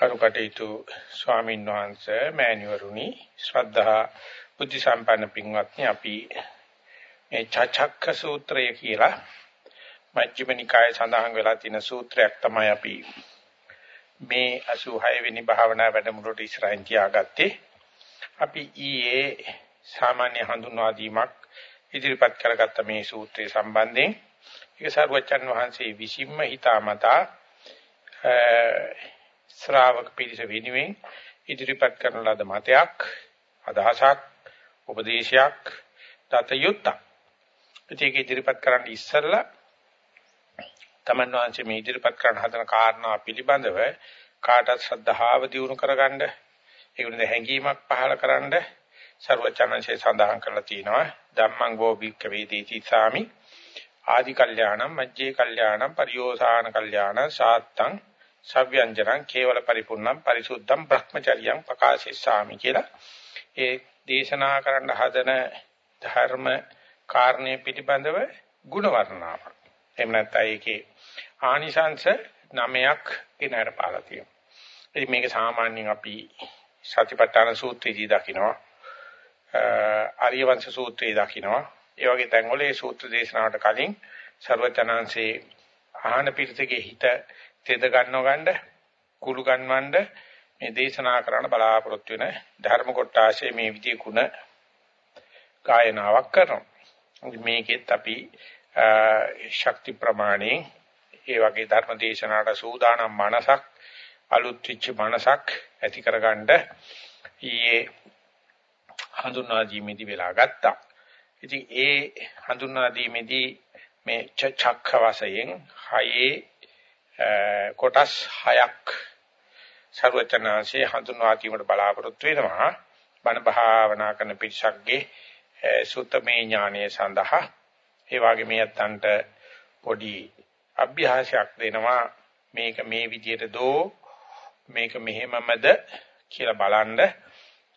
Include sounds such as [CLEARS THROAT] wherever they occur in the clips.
කරුකටේතු ස්වාමීන් වහන්සේ මෑණිවරුනි ශ්‍රද්ධා බුද්ධ සම්පන්න පින්වත්නි අපි මේ චචක්ක සූත්‍රය කියලා මජ්ක්‍ධිම නිකායේ සඳහන් වෙලා තියෙන සූත්‍රයක් තමයි අපි මේ 86 වෙනි භාවනා වැඩමුළුවට ඉස්සරහින් තියාගත්තේ. අපි ඊයේ සාමාන්‍ය හඳුන්වා දීමක් ඉදිරිපත් කරගත්ත මේ සූත්‍රය සම්බන්ධයෙන්. ඒක සරුවචන් වහන්සේ විසින්ම හිතාමතා ශ්‍රාවක පිරිස වෙනුවෙන් ඉදිරිපත් කරන ලද මතයක් අදහසක් උපදේශයක් දතයුත්තක් ඒක ඉදිරිපත් කරන්න ඉස්සෙල්ලා තමන් වහන්සේ මේ ඉදිරිපත් කරන හදන කාරණා පිළිබඳව කාටත් ශ්‍රද්ධාව දියුණු කරගන්න ඒ වෙනද හැඟීමක් පහළකරනද ਸਰවචනංශය සඳහන් කරලා තිනවා ධම්මං වෝ භික්ඛවේ දීති සාමි. ආදි කල්යාණම් මජ්ජේ කල්යාණම් පරියෝසాన කල්යාණ සාත්තං සව්‍යංජනං කේවල පරිපූර්ණං පරිසුද්ධං භ්‍රමචර්යං ප්‍රකාශිස්සාමි කියලා ඒ දේශනා කරන්න හදන ධර්ම කාරණේ පිටිබඳව ಗುಣ වර්ණාවක්. එහෙම නැත්නම් ඒකේ ආනිසංශ නමයක් ගෙනහැර පාලා තියෙනවා. ඉතින් මේක සාමාන්‍යයෙන් අපි සතිපට්ඨාන සූත්‍රයේදී දකිනවා. ආර්ය වංශ සූත්‍රයේ දකිනවා. ඒ වගේ තැන්වල මේ සූත්‍ර දේශනාවට කලින් ਸਰවචනාංශේ ආහන පිරිසගේ හිත තෙද ගන්නව ගන්න කුළු ගන්නවන්න මේ දේශනා කරන්න බලාපොරොත්තු වෙන ධර්ම කොටාශයේ මේ විදිහේ ගුණ ගායනාවක් කරනවා. මේකෙත් අපි ශක්ති ප්‍රමාණේ ඒ වගේ ධර්ම දේශනාවට සූදානම් මනසක් අලුත් විච්ච මනසක් ඇති කරගන්න ඊයේ හඳුනා දීමේදී වෙලා ගත්තා. ඉතින් ඒ හඳුනා දීමේදී මේ චක්ඛ වශයෙන් හයේ කොටස් 6ක් ਸਰවචනාංශයේ හඳුන්වා දීමට බලාපොරොත්තු වෙනවා. බණ භාවනා කරන පිරිසක්ගේ සුත්තමේ ඥානය සඳහා. ඒ වගේ මේ අතන්ට පොඩි අභ්‍යාසයක් දෙනවා. මේක මේ විදිහට දෝ මේක මෙහෙමමද කියලා බලන්න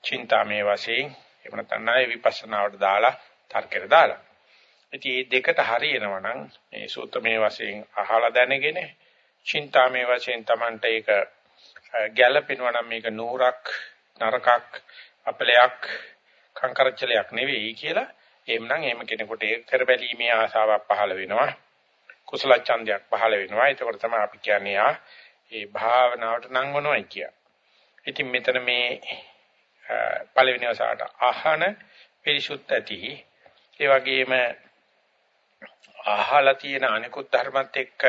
චින්තාමේ වශයෙන් එහෙම නැත්නම් ණය විපස්සනාවට දාලා තර්කයට දාලා. ඉතින් මේ දෙකට හරියනවා නම් මේ සූත්‍රමේ වශයෙන් අහලා දැනගෙන චින්තාමේ වශයෙන් Tamanට ඒක ගැළපෙනවා නම් මේක නూరుක් නරකක් අපලයක් කංකරච්චලයක් නෙවෙයි කියලා එහෙමනම් එහෙම කෙනෙකුට ඒක කරබැලීමේ ආසාවක් පහළ වෙනවා. කුසල ඡන්දයක් පහළ වෙනවා. ඒකෝට තමයි අපි කියන්නේ ආ ඒ භාවනාවට නංවනවායි කිය. ඉතින් මෙතන මේ පළවෙනි වසාට අහන පිරිසුත් ඇති. ඒ වගේම අහලා තියෙන අනිකුත් ධර්මත් එක්ක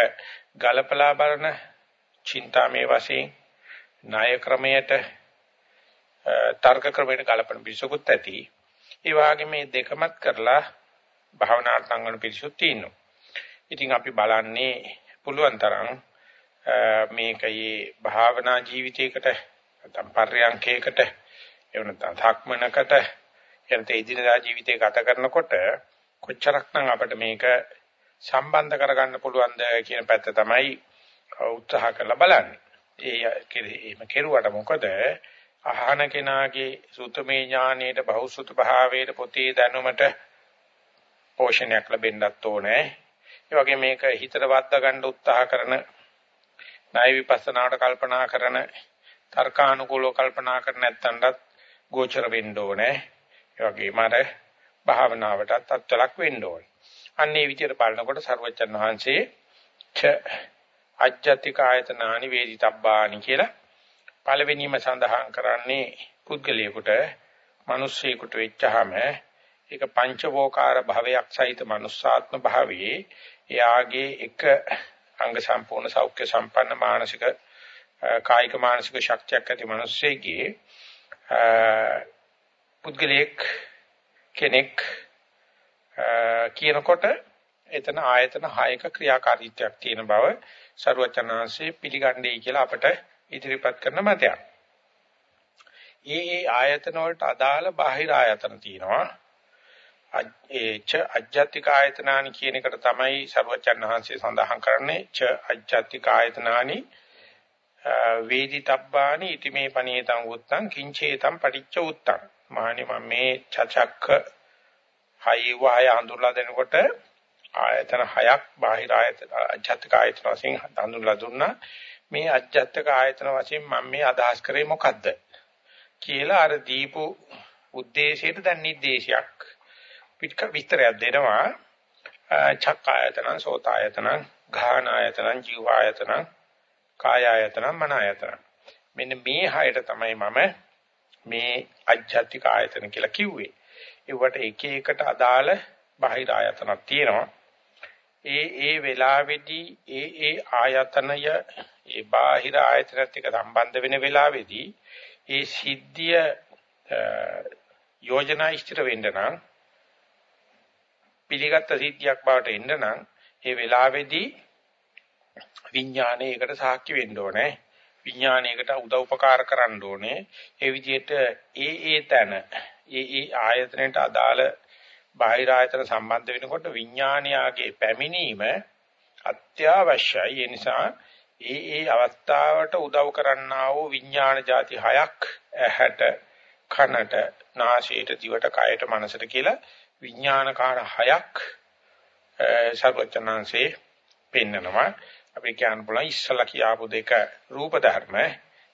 ගලපලා බලන චින්තාමේ වශයෙන් ණය ක්‍රමයට තර්ක ක්‍රමයට ගලපන පිසුකුත් ඇති. ඒ වගේ මේ දෙකමත් කරලා භාවනාවට නංගන පිරිසුත් තියෙනවා. ඉතින් අපි බලන්නේ පුළුවන් තරම් මේකයේ භාවනා ජීවිතයකට නැත්නම් පර්යංකයකට එහෙම නැත්නම් ධක්මනකට එනත ඉදිනදා ජීවිතේ ගත කරනකොට කොච්චරක්නම් අපිට මේක සම්බන්ධ කරගන්න පුළුවන්ද කියන පැත්ත තමයි උත්සාහ කරලා බලන්නේ. ඒ එහෙම කෙරුවට මොකද අහන කෙනාගේ සුතමේ ඥානයට බහුසුත භාවයට පොතේ දැනුමට පෝෂණයක් ලැබෙන්නත් ඕනේ. ඒ වගේ මේක හිතට වද්දා ගන්න උත්සාහ කරන ණය විපස්සනාවට කල්පනා කරන තර්කානුකූලව කල්පනා කර නැත්නම්වත් ගෝචර වෙන්න ඕනේ. ඒ වගේම අර භාවනාවටත් අත්වලක් වෙන්න ඕනේ. අන්නේ විදියට බලනකොට සර්වජන් වහන්සේ ච අජ්ජතික ආයතනානි වේදිතබ්බානි කියලා පළවෙනිම සඳහන් කරන්නේ පුද්ගලයෙකුට මිනිස්සෙකුට වෙච්චාම ඒක පංචවෝකාර භවයක් සහිත මනුස්සාත්ම භාවයේ එයාගේ එක අංග සම්පූර්ණ සෞඛ්‍ය සම්පන්න මානසික කායික මානසික ශක්තියක් ඇති මිනිස්සෙගේ පුද්ගලයෙක් කෙනෙක් කියනකොට එතන ආයතන 6ක ක්‍රියාකාරීත්වයක් තියෙන බව ਸਰවචනාංශයේ පිළිගන්නේ කියලා අපට ඉදිරිපත් කරන මතයක්. ඒ ආයතන වලට අදාළ බාහිර ආයතන තියෙනවා. ඒ ච අජ්ජත්තික ආයතනානි කියන එකට තමයි ਸਰවචනාංශයේ සඳහන් කරන්නේ ච අජ්ජත්තික ආයතනානි වේදිතබ්බානි ඉතිමේ පනීතං උත්තං කිංචේතං පටිච්ච උත්තං මානි මම මේ චචක්ක හයි වාය හඳුල්ලා දෙනකොට ආයතන හයක් බාහිර ආයතන අජ්ජත්ක ආයතන වශයෙන් හඳුන්ලා දුන්නා. මේ අජ්ජත්ක ආයතන වශයෙන් මම මේ අදහස් කරේ මොකද්ද කියලා අර දීපු ಉದ್ದೇಶයට දැන් නිर्देशයක් පිටක විස්තරයක් දෙනවා. චක් ආයතන සෝත ආයතන ඝාන ආයතන ජීව ආයතන කාය ආයතන මන ආයතන. මෙන්න මේ හයට තමයි මම මේ අජ්ජත්තික ආයතන කියලා කිව්වේ. ඒවට එක එකට අදාළ බාහිර ආයතනක් තියෙනවා. ඒ ඒ වෙලාවේදී ඒ ඒ ආයතනය ඒ බාහිර ආයතනත් එක්ක සම්බන්ධ වෙන වෙලාවේදී ඒ සිද්ධිය යෝජනා ඉෂ්ටර වෙන්න නම් පිළිගත් සිද්ධියක් බවට එන්න නම් ඒ වෙලාවේදී විඥානයයකට සාක්ෂි වෙන්න ඕනේ. විඥානයයකට උදව් උපකාර කරන්න ඕනේ. ඒ විදිහට ඒ ඒ තැන ඒ ඒ ආයතනයට අදාළ බාහිර ආයතන සම්බන්ධ වෙනකොට විඥානයාගේ පැමිණීම අත්‍යවශ්‍යයි. ඒ නිසා ඒ ඒ අවස්ථාවට උදව් කරන්නා වූ විඥාන ಜಾති හයක් ඇහැට කනට නාසයට දිවට කයට මනසට කියලා විඥානකාර හයක් සර්වචනංශේ පෙන්නනවා. අපි කියන්න පුළුවන් ඉස්සලා කියාපු දෙක රූප ධර්ම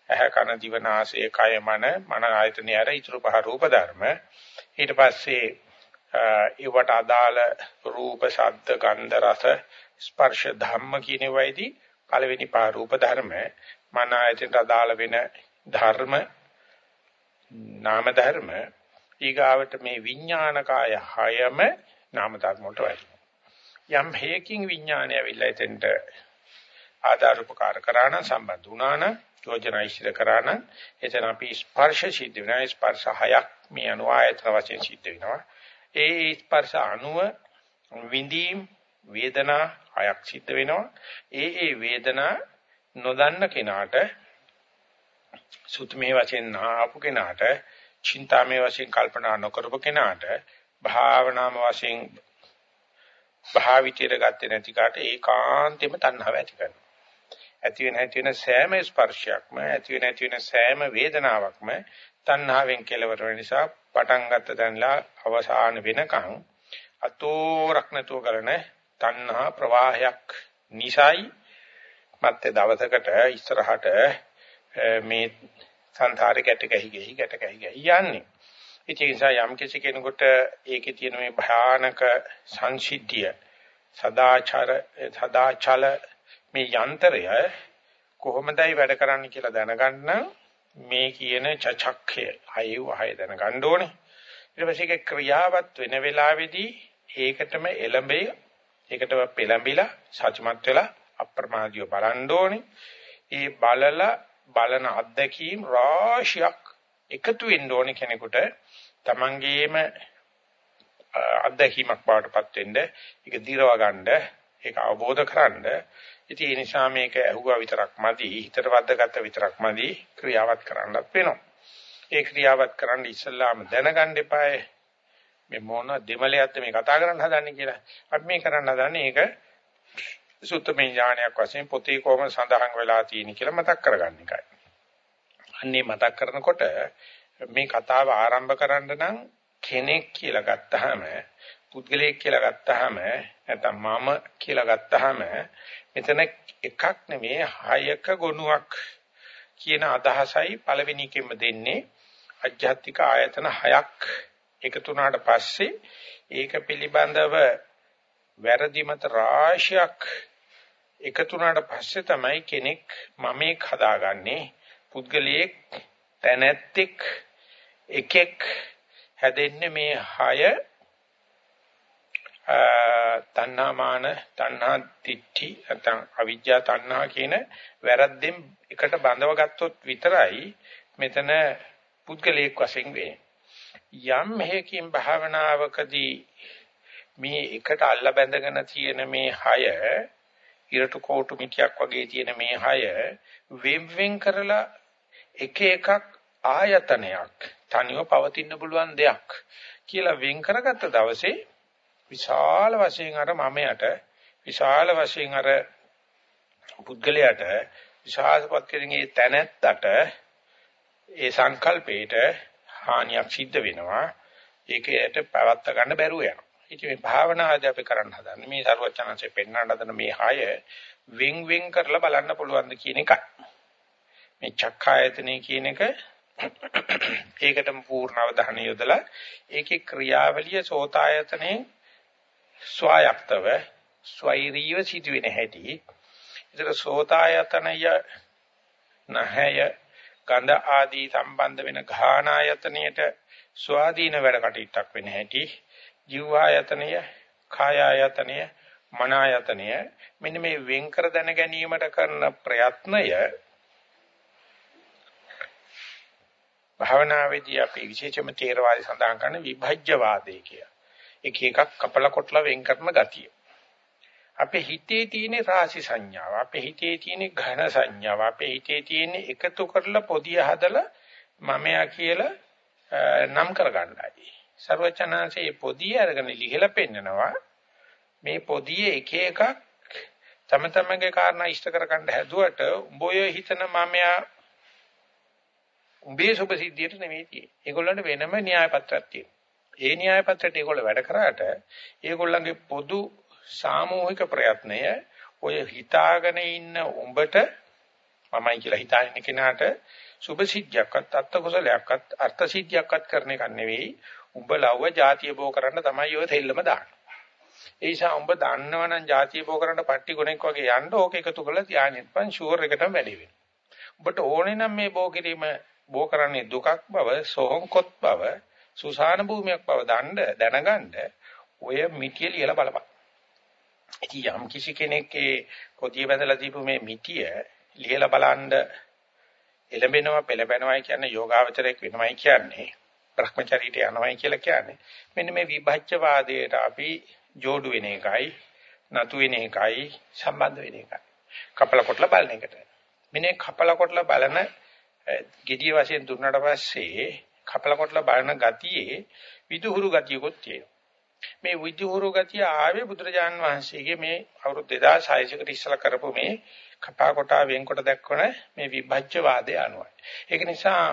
ඇහ කන දිව නාසය කය මන මන ආයතනය ඇර ඊතුරු පහ රූප ධර්ම. ඊට පස්සේ ඒවට අදාළ රූප ශබ්ද ගන්ධ රස ස්පර්ශ ධම්ම කියන වෙයිදී පළවෙනි පහ රූප ධර්ම. මන ආයතනට අදාළ වෙන ධර්ම නාම ධර්ම. ඊගාවට මේ විඥානකාය හයම නාම ධර්ම වලට වැටෙනවා. යම් හේකින් විඥානය ඇවිල්ලා එතෙන්ට ආධාර උපකාර කරා නම් සම්බන්ධ වුණා නම් යෝජනා ඉදිරි කරා නම් එතන අපි ස්පර්ශ සිද්ධ වෙනවා. ස්පර්ශ හයක් මේ අනුආයතන වශයෙන් සිද්ධ වෙනවා. ඒ ස්පර්ශ අනුව විඳීම් වේදනා හයක් සිද්ධ වෙනවා. ඒ ඒ වේදනා නොදන්න කෙනාට සුත්මේ වශයෙන් නාපු කෙනාට චින්තාමේ වශයෙන් කල්පනා නොකරපු කෙනාට භාවනාම වශයෙන් භාවිතයට ගත්තේ නැති කාට ඒකාන්තෙම තණ්හාව ඇති කරනවා. ඇති වෙන ඇති වෙන සෑම ස්පර්ශයක්ම ඇති වෙන ඇති වෙන සෑම වේදනාවක්ම තණ්හාවෙන් කෙලවර වෙන නිසා පටන් ගත්ත තැනලා අවසාන වෙනකන් අතෝරක් නැතුව කරන තණ්හා ප්‍රවාහයක් නිසයි මැත්තේ දවසකට ඉස්සරහට මේ සංසාරේ ගැට ගැහි ගැහි ගැට ගැහි ගැහි යන්නේ. ඒ නිසා යම් කිසි කෙනෙකුට ඒකේ තියෙන මේ භයානක සංසිද්ධිය සදාචාර සදාචල මේ යන්ත්‍රය කොහොමදයි වැඩ කරන්නේ කියලා දැනගන්න මේ කියන චචක්ඛය හයව හය දැනගන්න ඕනේ. ඊට පස්සේ ඒක ක්‍රියාවත් වෙන වෙලාවේදී ඒකටම එළඹේ ඒකටම පෙළඹිලා සත්‍යමත් වෙලා අප්‍රමාදීව බලන්න ඕනේ. ඒ බලලා බලන අත්දැකීම් රාශියක් එකතු වෙන්න ඕනේ කෙනෙකුට තමන්ගේම අත්දැකීමක් බවටපත් වෙන්න ඒක දිරව ගන්න ඒක අවබෝධ කරගන්න ඉතින් ඒ නිසා මේක ඇහුවා විතරක් මදි හිතට වද්දාගත්ත විතරක් මදි ක්‍රියාවත් කරන්නත් වෙනවා. ඒ ක්‍රියාවත් කරන්න ඉස්සල්ලාම දැනගන්න එපායි මේ මොන දෙමලයක්ද මේ කතා කරන්න හදන්නේ කියලා. අපි මේ කරන්න හදන්නේ ඒක සුත්තමේ ඥානයක් වශයෙන් පොතේ කොහොම සඳහන් වෙලා තියෙන කියලා මතක් කරගන්න එකයි. අන්නේ මතක් කරනකොට මේ කතාව ආරම්භ කරන්න නම් කෙනෙක් කියලා ගත්තාම පුද්ගලයෙක් කියලා ගත්තාම නැත්නම් මම කියලා ගත්තාම මෙතන එකක් නෙමෙයි හයක ගුණයක් කියන අදහසයි පළවෙනි එකෙන්ම දෙන්නේ. අධ්‍යාත්මික ආයතන හයක් එකතු වුණාට පස්සේ ඒක පිළිබඳව වැරදි මත රාශියක් එකතු වුණාට පස්සේ තමයි කෙනෙක් මමෙක් හදාගන්නේ. පුද්ගලයෙක් තැනැත්තෙක් එකෙක් හැදෙන්නේ මේ හය තණ්හාමාන තණ්හා තිට්ඨි නැත්නම් අවිජ්ජා තණ්හා කියන වැරද්දෙන් එකට බඳව ගත්තොත් විතරයි මෙතන පුද්ගලයෙක් වශයෙන් වෙන්නේ. යම් හේකින් භාවනාවකදී මේ එකට අල්ල බැඳගෙන තියෙන මේ හය ඉරටු කෝටු මිටියක් වගේ තියෙන මේ හය වෙන් වෙන් කරලා එක එකක් ආයතනයක් තනියම පවතින්න පුළුවන් දෙයක් කියලා වෙන් කරගත්ත දවසේ විශාල වශයෙන් අර මමයට විශාල වශයෙන් අර පුද්ගලයාට විශාලපත් කෙරෙන්නේ තැනැත්තට ඒ සංකල්පේට හානියක් සිද්ධ වෙනවා ඒකයට පැවත්ත ගන්න බැරුව යනවා ඉතින් මේ භාවනාදී අපි කරන්න හදන්නේ මේ සරුවචනanse පෙන්වන්න හදන මේ හය වෙන් වෙන් කරලා බලන්න පුළුවන්ද කියන එකයි. මේ චක්ඛායතනෙ කියන එක [CLEARS THROAT] ඒකටම පූර්ණ අවධානය යොදලා ඒකේ ක්‍රියාවලිය සෝතායතනේ ස්වයක්තව ස්වෛරීව සිදුවෙන හැටි. ඒතර සෝතායතනය නහය ගන්ධ ආදී සම්බන්ධ වෙන ඝානායතනයට ස්වාධීන වැඩ කටයුත්තක් වෙන හැටි ජීවායතනය කායායතනය මනායතනය මෙන්න මේ වෙන් කර දැන ගැනීමට කරන ප්‍රයත්නය භාවනාවේදී අපි විශේෂම තේරවාදී සඳහන් කරන විභජ්‍යවාදය කිය. එක එකක් කපල කොටලා වෙන් කරන ගතිය. අපේ හිතේ තියෙන රාශි සංඥාව, අපේ හිතේ තියෙන ඝන සංඥාව, අපේ හිතේ තියෙන එකතු කරලා පොදිය හදලා මමයා කියලා නම් කරගන්නයි. ਸਰවචනාංශයේ පොදිය අරගෙන ලිහලා පෙන්නනවා. මේ පොදියේ එක එකක් තම තමගේ කාරණා ඉෂ්ට කරගන්න හැදුවට උඹ ඔය හිතන මමයා උඹේ සුභ සිද්ධියට නෙමෙයි තියෙන්නේ. ඒගොල්ලන්ට වෙනම න්‍යාය පත්‍රයක් තියෙනවා. ඒ න්‍යාය පත්‍රයට ඒගොල්ලෝ වැඩ කරාට ඒගොල්ලන්ගේ පොදු සාමූහික ප්‍රයත්නය ඔය හිතාගෙන ඉන්න උඹට මමයි කියලා හිතාගෙන කෙනාට සුභ සිද්ධියක්වත් අත්ත කුසලයක්වත් අර්ථ සිද්ධියක්වත් කරන එක නෙවෙයි. උඹ ලව්ව ಜಾතිය බෝ කරන්න තමයි ඔය තෙල්ලම දාන්නේ. ඒ නිසා උඹ දන්නවනම් ಜಾතිය බෝ කරන්න පට්ටි ගොනෙක් වගේ යන්න ඕක එකතු කරලා තියාගෙන ඉපන් ෂුවර් එකටම වැඩි වෙනවා. උඹට ඕනේ නම් මේ බෝ කිරීම බෝ කරන්නේ දුකක් බව, සෝහංකොත් බව, සුසාන භූමියක් බව දන්න දැනගන්න ඔය මිටිය ලියලා බලපන්. ඉතින් යම් කිසි කෙනෙක්ගේ කොටිය බඳලා දීපු මේ මිටිය ලියලා බලන්න එළඹෙනවා පෙළඹෙනවායි කියන්නේ යෝගාවචරයක් වෙනවයි කියන්නේ භ්‍රමචරීට යනවයි කියලා කියන්නේ මෙන්න මේ විභජ්‍යවාදයට අපි جوړු වෙන එකයි නතු වෙන එකයි සම්බන්ධ වෙන එකයි කපල කොටලා බලන එකට මෙන්න කපල කොටලා බලන gediya වශයෙන් දුන්නාට පස්සේ කපල කොටලා බලන ගතියේ විදුහුරු ගතියකොත් තියෙනවා. මේ විදුහුරු ගතිය ආවේ බුදුරජාන් වහන්සේගේ මේ අවුරුදු 2600කට ඉස්සලා කරපු මේ කපා කොටා වෙන්කොට දක්වන මේ විභජ්‍ය වාදය අනුවයි. ඒක නිසා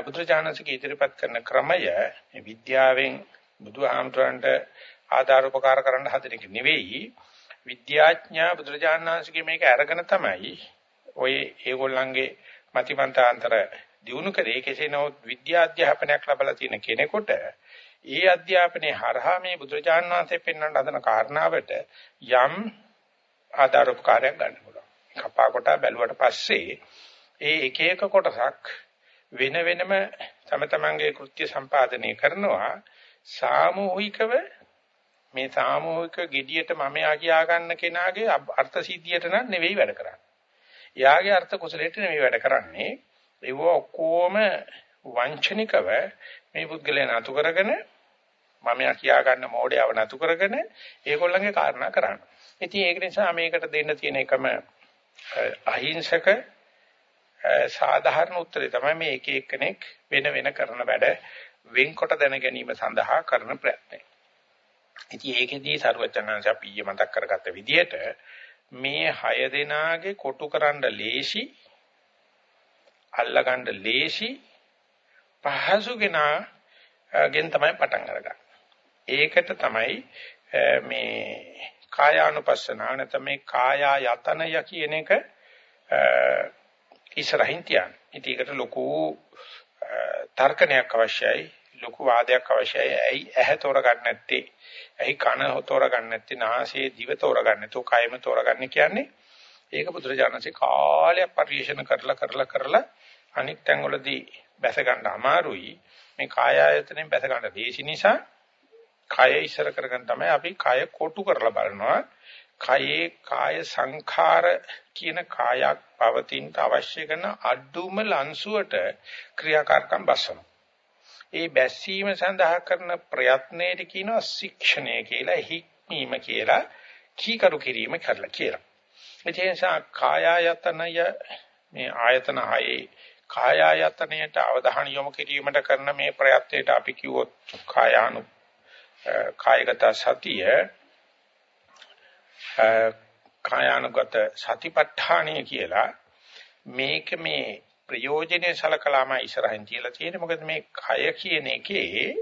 බුදුරජාණන්සේගේ ඉදිරිපත් කරන ක්‍රමය මේ විද්‍යාවෙන් බුදුහාමුදුරන්ට ආධාර උපකාර කරන්න හදන එක නෙවෙයි විද්‍යාඥා බුදුරජාණන්සේගේ මේක අරගෙන තමයි ඔය ඒගොල්ලන්ගේ මතිමන්තාන්තර දිනු කරේ කෙසේ නමුත් විද්‍යා අධ්‍යාපනයක් ලැබලා තියෙන කෙනෙකුට ඒ අධ්‍යාපනයේ හරහා මේ බුදුරජාණන් වහන්සේ පෙන්වන්න හදන කාරණාවට යම් ආධාරෝපකාරයක් ගන්න පුළුවන්. කපා කොටා බැලුවට පස්සේ ඒ එක එක කොටසක් වෙන වෙනම තම තමන්ගේ කෘත්‍ය සම්පාදනය කරනවා සාමූහිකව මේ සාමූහික gediයට මම යා කියා ගන්න කෙනාගේ අර්ථ සිද්ධියට නම් නෙවෙයි වැඩ කරන්නේ. එයාගේ අර්ථ කුසලයට නෙවෙයි වැඩ කරන්නේ. ඒව ඔක්කොම වංචනිකව මේ පුද්ගලයන් අතු කරගෙන මම යා කියා ගන්න මොඩයව නතු කරගෙන ඒගොල්ලන්ගේ කාරණා කරන්න. ඉතින් ඒක නිසා මේකට දෙන්න තියෙන එකම අහිංසක සාධාරණ උත්තරේ තමයි මේ එක එක්කෙනෙක් වෙන වෙන කරන වැඩ වෙන්කොට දැන ගැනීම සඳහා කරන ප්‍රයත්නය. ඉතින් ඒකෙදී සරුවචනංශ අපි ඊයේ මතක් කරගත්ත විදිහට මේ හය දෙනාගේ කොටු කරන්න ලේසි අල්ලගන්න ලේසි පහසුගෙනා ගෙන් තමයි පටන් අරගන්නේ. ඒකට තමයි මේ කායානුපස්සනාව නැත්නම් මේ කායායතනය කියන එක ඉස්සරහින් තියන්නේ. ඉතින් ඒකට ලොකු තර්කණයක් අවශ්‍යයි. ලොකු වාදයක් අවශ්‍යයි. ඇයි ඇහැ තෝරගන්න නැත්තේ? ඇයි කන තෝරගන්න නැත්තේ? නාසය දිව තෝරගන්න නැතෝ කයම තෝරගන්න කියන්නේ ඒක බුදුරජාණන්සේ කාලයක් පරිශන කරලා කරලා කරලා අනිත් තැන්වලදී බැස ගන්න අමාරුයි. මේ කාය ආයතනෙන් බැස ගන්න දේශි නිසා කය ඉස්සර කරගෙන තමයි අපි කය කොටු කරලා බලනවා. කයේ කාය සංඛාර කියන කායක් පවතින අවශ්‍ය කරන අඩුම ලන්සුවට ක්‍රියාකාරකම් බස්සනවා. ඒ බැස්සීම සඳහා කරන ප්‍රයත්නයේද කියනවා ශික්ෂණය කියලා හික්මීම කියලා කීකරු කිරීම කරලා කියලා. ඒ නිසා කායායතනය මේ ආයතන හයේ කායායතනයට අවධානය යොමු කිරීමට කරන මේ ප්‍රයත්නයට අපි කිව්වොත් කායානු කායගත සතිය කායානුගත සතිපට්ඨානය කියලා මේක මේ ප්‍රයෝජනේ සලකලාම ඉස්සරහින් තියලා තියෙන්නේ. මොකද මේ කය කියන එකේ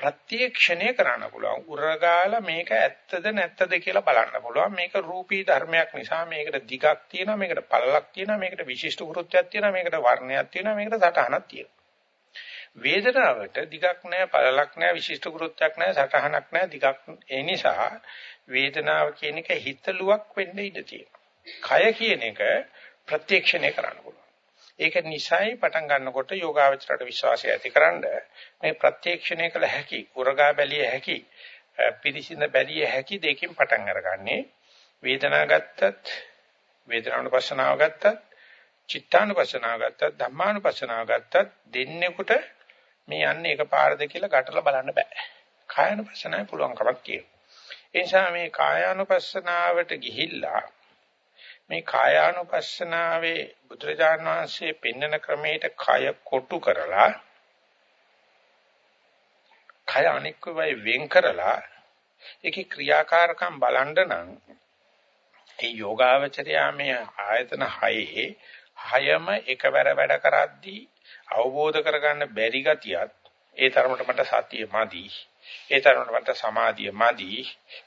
ප්‍රත්‍යක්ෂණය කරන්න පුළුවන්. උරගාලා මේක ඇත්තද නැත්තද කියලා බලන්න පුළුවන්. මේක රූපී ධර්මයක් නිසා මේකට දිගක් තියෙනවා, මේකට පළලක් තියෙනවා, මේකට විශිෂ්ට වෘත්තයක් තියෙනවා, මේකට වර්ණයක් තියෙනවා, මේකට සටහනක් තියෙනවා. වේදනාවට දිගක් නැහැ, පළලක් නැහැ, විශිෂ්ට වෘත්තයක් නැහැ, සටහනක් නැහැ, දිගක් ඒ නිසා වේදනාව කියන එක හිතලුවක් වෙන්න ඉඩ තියෙනවා. කය කියන එක ප්‍රත්‍යක්ෂණය කරන්න පුළුවන්. ඒක නිසයි පටන් ගන්නකොට යෝගාවචරයට විශ්වාසය ඇතිකරනද මේ ප්‍රත්‍යක්ෂණය කළ හැකි උරගා බැලිය හැකි පිරිසිඳ බැලිය හැකි දෙකකින් පටන් අරගන්නේ. වේදනාව ගත්තත් වේදනානුපස්සනාව ගත්තත් චිත්තානුපස්සනාව ගත්තත් ධම්මානුපස්සනාව ගත්තත් දෙන්නෙකුට මේ යන්නේ එකපාරද කියලා ගැටලා බලන්න බෑ. කායනුපස්සනාවේ පුළුවන් කමක් තියෙනවා. ඒ නිසා මේ කායානුපස්සනාවට ගිහිල්ලා මේ කායානුපස්සනාවේ බුදුරජාණන් වහන්සේ පෙන්වන ක්‍රමයට කය කොටු කරලා කය අනික්කවයි වෙන් කරලා ඒකේ ක්‍රියාකාරකම් බලන්න නම් ඒ යෝගාවචරයා මේ ආයතන හයේ හයම එකවර වැඩ කරද්දී අවබෝධ කරගන්න බැරි ගතියත් ඒ තරමට මට සතිය මදි. ඒ තරමට මට සමාධිය මදි.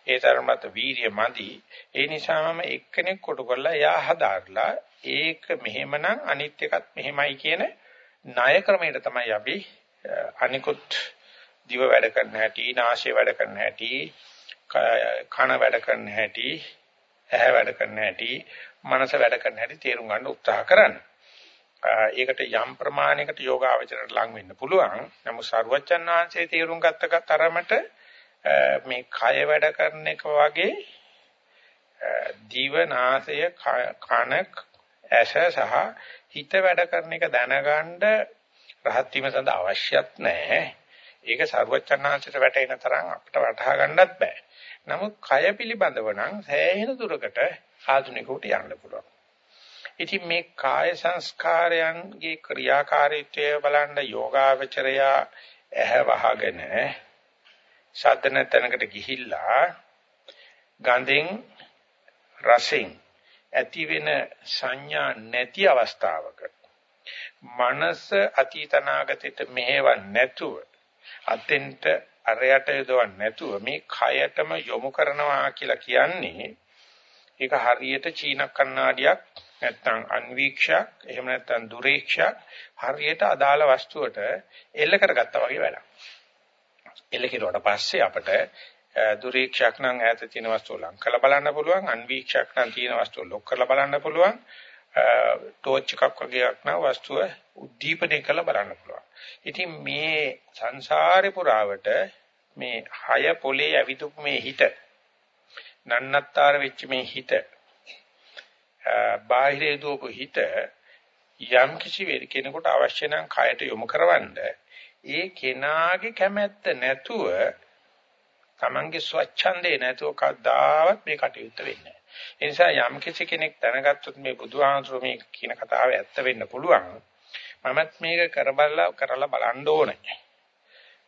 ඒ තරමට වීරිය මදි. ඒ නිසාම එක්කෙනෙක් කොටු කරලා එයා හදාarලා ඒක මෙහෙමනම් අනිත් එකත් මෙහෙමයි කියන ණය ක්‍රමයට තමයි අපි අනිකුත් දිව වැඩ කරන හැටි, නාසය වැඩ කරන හැටි, කන වැඩ කරන හැටි, ඇහැ වැඩ කරන හැටි, මනස වැඩ කරන හැටි තේරුම් ගන්න උත්සාහ කරන්නේ. ඒකට යම් ප්‍රමාණයකට යෝගාවචරයට ලං වෙන්න පුළුවන්. නමුත් සරුවච්චන් ආංශයේ තීරුම් ගත්තක තරමට මේ කය වැඩ කරන එක වගේ දිව නාසය කන ඇස සහ හිත වැඩ කරන එක දැනගන්න රහත් වීම සඳහා අවශ්‍යත් නැහැ. ඒක සරුවච්චන්හන්සේට වැටෙන තරම් අපිට වටහා ගන්නත් බෑ. නමුත් කය පිළිබඳව නම් සෑහෙන දුරකට ආධුනිකවට යන්න පුළුවන්. ඉතින් මේ කාය සංස්කාරයන්ගේ ක්‍රියාකාරීත්වය බලන්න යෝගාවචරය ඇහැ වහගෙන සද්දන තැනකට ගිහිල්ලා ගඳෙන් රසෙන් ඇති වෙන සංඥා නැති අවස්ථාවක මනස අතීතනාගතයට මෙහෙවන් නැතුව අතෙන්ට අරයට යොදවන්න නැතුව මේ කයටම යොමු කරනවා කියලා කියන්නේ ඒක හරියට චීන කණ්ණාඩියක් නැත්නම් අන්වීක්ෂයක් එහෙම නැත්නම් දුරීක්ෂයක් හරියට අදාළ වස්තුවට එල්ල කරගත්තා වගේ වැඩක්. එල්ල කෙරුවට පස්සේ අපිට දුරීක්ෂයක් නම් ඈත තියෙන වස්තුව ලං කරලා බලන්න පුළුවන් අන්වීක්ෂයක් නම් තියෙන වස්තුව ලොක් කරලා බලන්න පුළුවන් ටෝච් එකක් වගේක් නම් වස්තුව උද්දීපනය කරලා බලන්න පුළුවන්. ඉතින් මේ සංසාරේ පුරාවට මේ හය පොලේ ඇවිදුපු මේ හිත නන්නත්තර වෙච්ච මේ හිත බාහිරේ දුවපු හිත යම් කිසි කෙනෙකුට අවශ්‍ය නම් කයට යොමු කරවන්න ඒ කෙනාගේ කැමැත්ත නැතුව Tamange ස්වච්ඡන්දේ නැතුව කවදාවත් මේ කටයුත්ත වෙන්නේ නැහැ. ඒ නිසා යම් කිසි කෙනෙක් දැනගත්තොත් මේ බුදුහාමුදුරුවෝ මේ කියන කතාව ඇත්ත වෙන්න පුළුවන්. මමත් මේක කරබල්ලා කරලා බලන්න ඕනේ.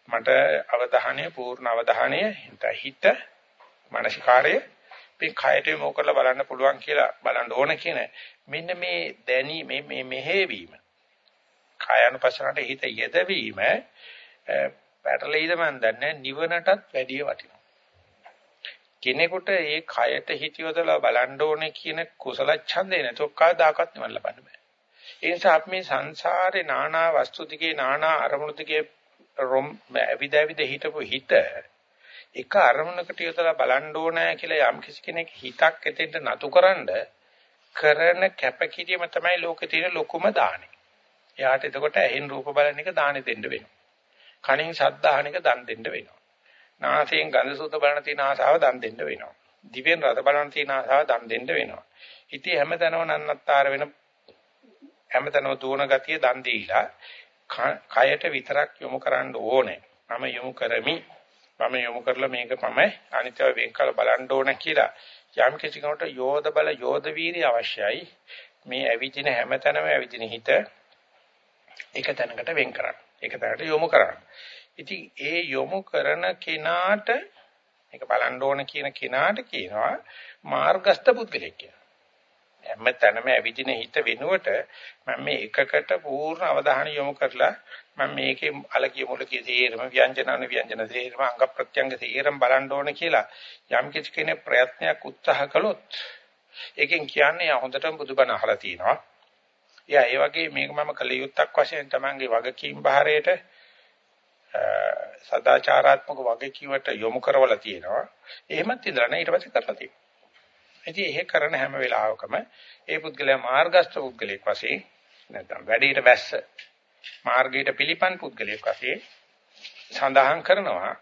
මට අවධානය පූර්ණ අවධානය හිත මානසිකාරය අපේ කයට යොමු කරලා බලන්න පුළුවන් කියලා බලන්න ඕන කියන මෙන්න මේ දැනි මේ මේ මෙහෙවීම. කායानुපසනට හිත යදවීම පැටලෙයිද මන් දන්නේ නිවනටත් වැඩිය වටිනවා. කෙනෙකුට ඒ කයට හිත යොදලා බලන්න ඕනේ කියන කුසල ඡන්දේ නැතොත් කවදාකවත් නිවන් ලබන්න බෑ. ඒ නිසා අපි මේ සංසාරේ নানা වස්තු දිගේ নানা අරමුණු දිගේ රොම් ඇවිදවිද හිටපු හිත එක අරමුණකට යොදලා බලන්න ඕනෑ කියලා යම් කිසි කෙනෙක් හිතක් එතෙන්ට නතුකරනද කරන කැපකිරීම තමයි ලෝකේ තියෙන ලොකුම දාණය. එයාට එතකොට ඇහෙන් රූප බලන එක දාණය දෙන්න වෙනවා. කනින් ශබ්ද අහන එක දන් දෙන්න වෙනවා. නාසයෙන් ගඳ සුවඳ බලන තියෙන ආසාව දන් දෙන්න වෙනවා. දිවෙන් රස බලන තියෙන ආසාව දන් දෙන්න වෙනවා. ඉතින් හැමතැනම නන්නත්තර වෙන හැමතැනම දුවන ගතිය දන් දීලා කයට විතරක් යොමු කරන්න ඕනේ. මම යොමු කරමි. මම යොමු කරලා මේක තමයි අනිත්‍යව වෙන් කළ බලන්න ඕන කියලා. යම් කිසි කෙනෙකුට යෝධ බල යෝධ වීර්ය අවශ්‍යයි. මේ ඇවිදින හැමතැනම ඇවිදින හිත එක තැනකට වෙන් කරන්න. එක තැනකට යොමු කරන්න. ඉතින් ඒ යොමු කරන කෙනාට මේක බලන්න ඕන කියන කෙනාට කියනවා මාර්ගස්ත පුද්ගලෙක් කියලා. හැම තැනම ඇවිදින හිත වෙනුවට මම මේ එකකට පූර්ණ අවධානය යොමු කරලා මම මේකේ අලකිය මුලකිය තේරම ව්‍යංජන අනු ව්‍යංජන තේරම අංග ප්‍රත්‍යංග තේරම බලන්න ඕන කියලා යම් කිසි කෙනෙක් ප්‍රයත්නයක් උත්සාහ කළොත් ඒකෙන් කියන්නේ හොඳටම බුදුබණ අහලා තිනවා. එයා ඒ වගේ මේක මම කළ යුත්තක් වශයෙන් තමන්ගේ වගකීම් බාරයට සදාචාරාත්මක වගකීමට යොමු කරවලා තියෙනවා. එහෙමත් ඉඳලා නැහැ ඊට පස්සේ කරලා තියෙනවා. ඉතින් එහෙ කරන හැම වෙලාවකම ඒ පුද්ගලයා මාර්ගස්ත පුද්ගලෙක් වශයෙන් නැත්නම් වැඩේට වැස්ස මාර්ගයට පිළිපන් පුද්ගලයෙක් වශයෙන් සඳහන් කරනවා.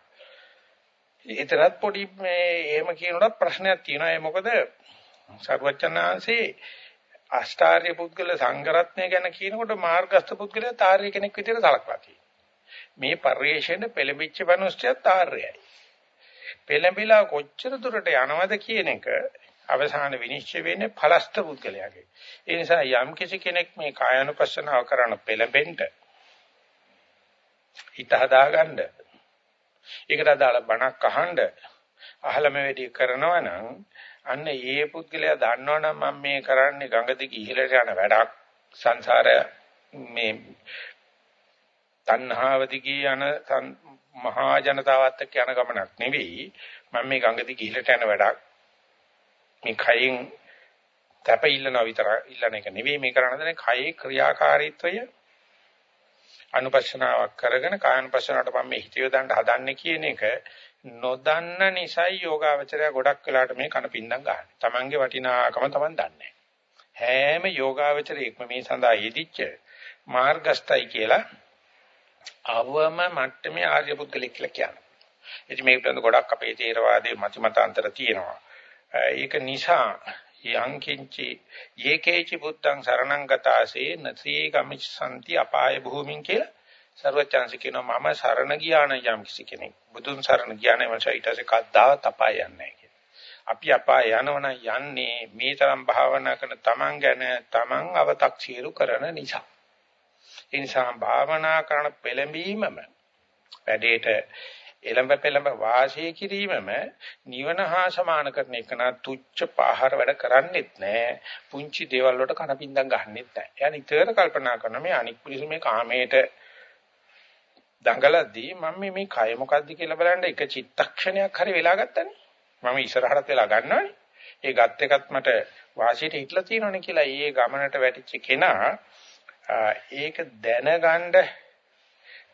ඊතරත් පොඩි මේ එහෙම කියනකොට ප්‍රශ්නයක් තියෙනවා. ඒ මොකද සර්වචනාංශේ අෂ්ටාර්ය පුද්ගල සංගරත්නය ගැන කියනකොට මාර්ගස්ත පුද්ගලයා තාර්ය කෙනෙක් විදිහට සලකලා තියෙනවා. මේ පරිේශයෙන් පෙළඹිච්ච මිනිස්සුත් ආර්යයි. පෙළඹිලා කොච්චර දුරට යනවද කියන එක අවසාන විනිශ්චය වෙන්නේ ඵලස්ත පුද්ගලයාගේ. ඒ නිසා යම් කිසි කෙනෙක් මේ කායानुපස්සනාව කරන පෙළඹෙන්න හිත හදාගන්න ඒකට අදාළ බණක් අහන්න අහලම වැඩි කරනවා නම් අන්න ඒ පුද්ගලයා දන්නවනම් මම මේ කරන්නේ ගඟ දිග ඉහළට යන වැඩක් සංසාර මේ තණ්හාව දිගේ යන මහා ජනතාවත් එක්ක යන ගමනක් නෙවෙයි මම මේ ගඟ දිග ඉහළට යන වැඩක් මේ කයෙන් තැප ඉල්ලන විතර ඉල්ලන එක නෙවෙයි මේ කරන්න දන්නේ කයේ ක්‍රියාකාරීත්වය අනුපස්සනාවක් කරගෙන කායනුපස්සනාවට මම මේ හිත යොදන්න හදන්නේ කියන එක නොදන්න නිසයි යෝගාවචරය ගොඩක් වෙලාට මේ කන පින්නම් ගන්න. Tamange වටිනාකම Taman දන්නේ හැම යෝගාවචරයක්ම මේ සඳහා යෙදිච්ච මාර්ගස්තයි කියලා අවම මට්ටමේ ආර්ය පුද්ගලෙක් කියලා කියනවා. ඉතින් මේක පිළිබඳව ගොඩක් අපේ තේරවාදයේ මතිමතාන්තර තියෙනවා. ඒක නිසා යං කිංචි යේකේචි බුද්ධං සරණං ගතාසේ නසී ගමිස්සanti අපාය භූමින් කියලා සර්වචන්ස කියනවා මම සරණ ගියා නම් යම් කිසි කෙනෙක් බුදුන් සරණ ගියා නම් ඊට පස්සේ කද්දාවත් අපාය යන්නේ නැහැ අපි අපාය යනවනම් යන්නේ මේ තරම් භාවනා කරන තමන් ගැන තමන් අව탁සීරු කරන නිසා. ඒ නිසා භාවනා කරන පෙළඹීමම වැඩේට එළඹ පෙළඹ වාසය කිරීමම නිවන හා සමාන කරන එක නා තුච්ච පහර වැඩ කරන්නේත් නැහැ. පුංචි දේවල් වලට කනපින්දම් ගහන්නෙත් නැහැ. එයා නිතර කල්පනා කරන මේ අනික් පිළිස මේ කාමයට දඟලද්දී මම මේ මේ කය මොකද්ද කියලා බලන්න එක චිත්තක්ෂණයක් හරි වෙලා ගත්තනේ. මම ඉස්සරහට වෙලා ගන්නවනේ. ඒ ගත් එකත් මට වාසියට හිටලා තියෙනවනේ කියලා ඒ ගමනට වැටිච්ච කෙනා ඒක දැනගන්න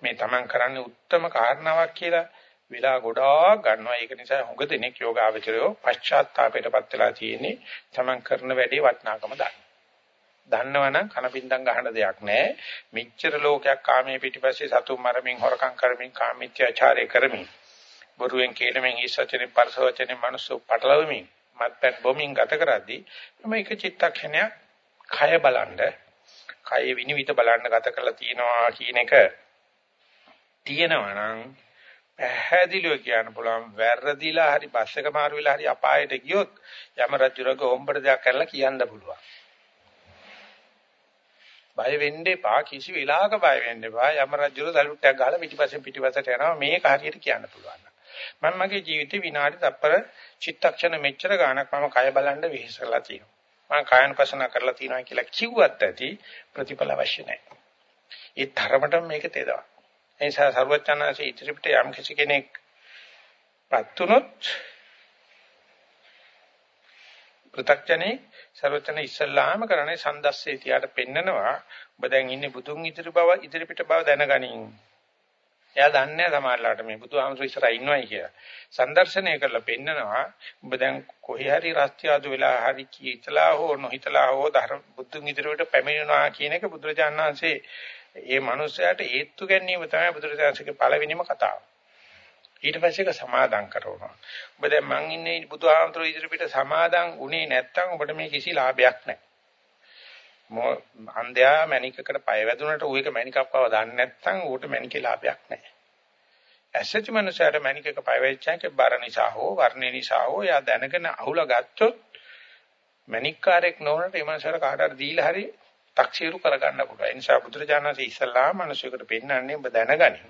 මේ Taman කරන්නේ උත්තරම කාරණාවක් කියලා වෙලා ගොඩාක් ගන්නවා. ඒක නිසා හුඟ දෙනෙක් යෝගාවචරයෝ පශ්චාත්තාපයටපත් වෙලා තියෙන්නේ Taman කරන වැඩේ වටිනාකම දන්න. දන්නවනම් කනපින්දම් ගහන දෙයක් නැහැ. මෙච්චර ලෝකයක් කාමයේ පිටිපස්සේ සතුම් මරමින් හොරකම් කරමින් කාමීත්‍යාචාරය කරමින් බොරුවෙන් කේලමින් ඊසචනේ පරසවචනේ මනුස්සු පටලවමින් මත්පැන් බොමින් ගත කරද්දී මම එක චිත්තක්ෂණයක් කය බලන්න කය විනිවිද බලන්න ගත කරලා තියෙනවා කියන එක තියෙනවා නම් පැහැදිලිව කියන්න පුළුවන් වැරදිලා හරි බස් එක මාරු වෙලා හරි අපායට ගියොත් යම රජුරගේ ඕම්බර දෙයක් කරලා කියන්න පුළුවන්. බය වෙන්න එපා කිසි වෙලාවක බය වෙන්න එපා යම රජුර සලුට්ටයක් ගහලා පිටිපස්සෙන් පිටිපස්සට යනවා මේක හරියට කියන්න පුළුවන්. මම මගේ ජීවිතේ විනාඩි තප්පර චිත්තක්ෂණ මෙච්චර ගාණක් මම කය බලන්න වෙහෙසලා තියෙනවා. මම කායන පසන කරලා තියෙනවා කියලා කිව්වත් ඇති ප්‍රතිඵල අවශ්‍ය නැහැ. ඒ තරමටම මේක තේදවා. ඒ නිසා සර්වඥාන්සේ ඉදිරිපිට යම් කිසි කෙනෙක් පත්තුනොත් පෘථග්ජනේ සර්වඥ ඉස්සල්ලාම කරන්නේ සන්දස්සේ තියාට පෙන්නනවා ඔබ දැන් ඉන්නේ බුදුන් ඉදිරි බව ඉදිරිපිට බව දැනගනින්. එයා දන්නේ සමහරලාට මේ බුදුහාමුදුර ඉස්සරහා ඉන්නවයි කියලා. සම්දර්ශනය කරලා පෙන්නනවා ඔබ දැන් කොහේ හරි රාස්ත්‍යාදු වෙලා හරි කීතලා හෝ නොහිතලා හෝ ධර්ම බුදුන් ඉදිරියට පැමිණෙනවා කියන එක බුදුරජාණන් වහන්සේ ඒ මනුස්සයාට ඒත්තු ගැනීම තමයි බුදුරජාණන්සේගේ පළවෙනිම කතාව. ඊට පස්සේ ඒක සමාදම් කරනවා. ඔබ දැන් මං ඉන්නේ බුදුහාමතුරු ඉදිරිපිට සමාදම් උනේ නැත්තම් ඔබට මේ කිසි ලාභයක් නැහැ. මො අන්ධයා මණිකකට පය වැදුනට ඌ එක මණිකක් බව දන්නේ නැත්තම් ඌට මණිකේ ලාභයක් නැහැ. ඇසති මනුස්සයාට මණිකක පය වෙච්චාක බර නිසා හෝ වර්ණේ නිසා හෝ යා දැනගෙන අහුලා ගත්තොත් මණික්කාරයෙක් නොවනට ඒ මනුස්සයාට කාට හරි දීලා හරි තක්සීරු කරගන්න පුළුවන්. ඒ නිසා බුදුරජාණන්සේ ඉස්සල්ලා මිනිසෙකුට පෙන්වන්නේ ඔබ දැනගනි.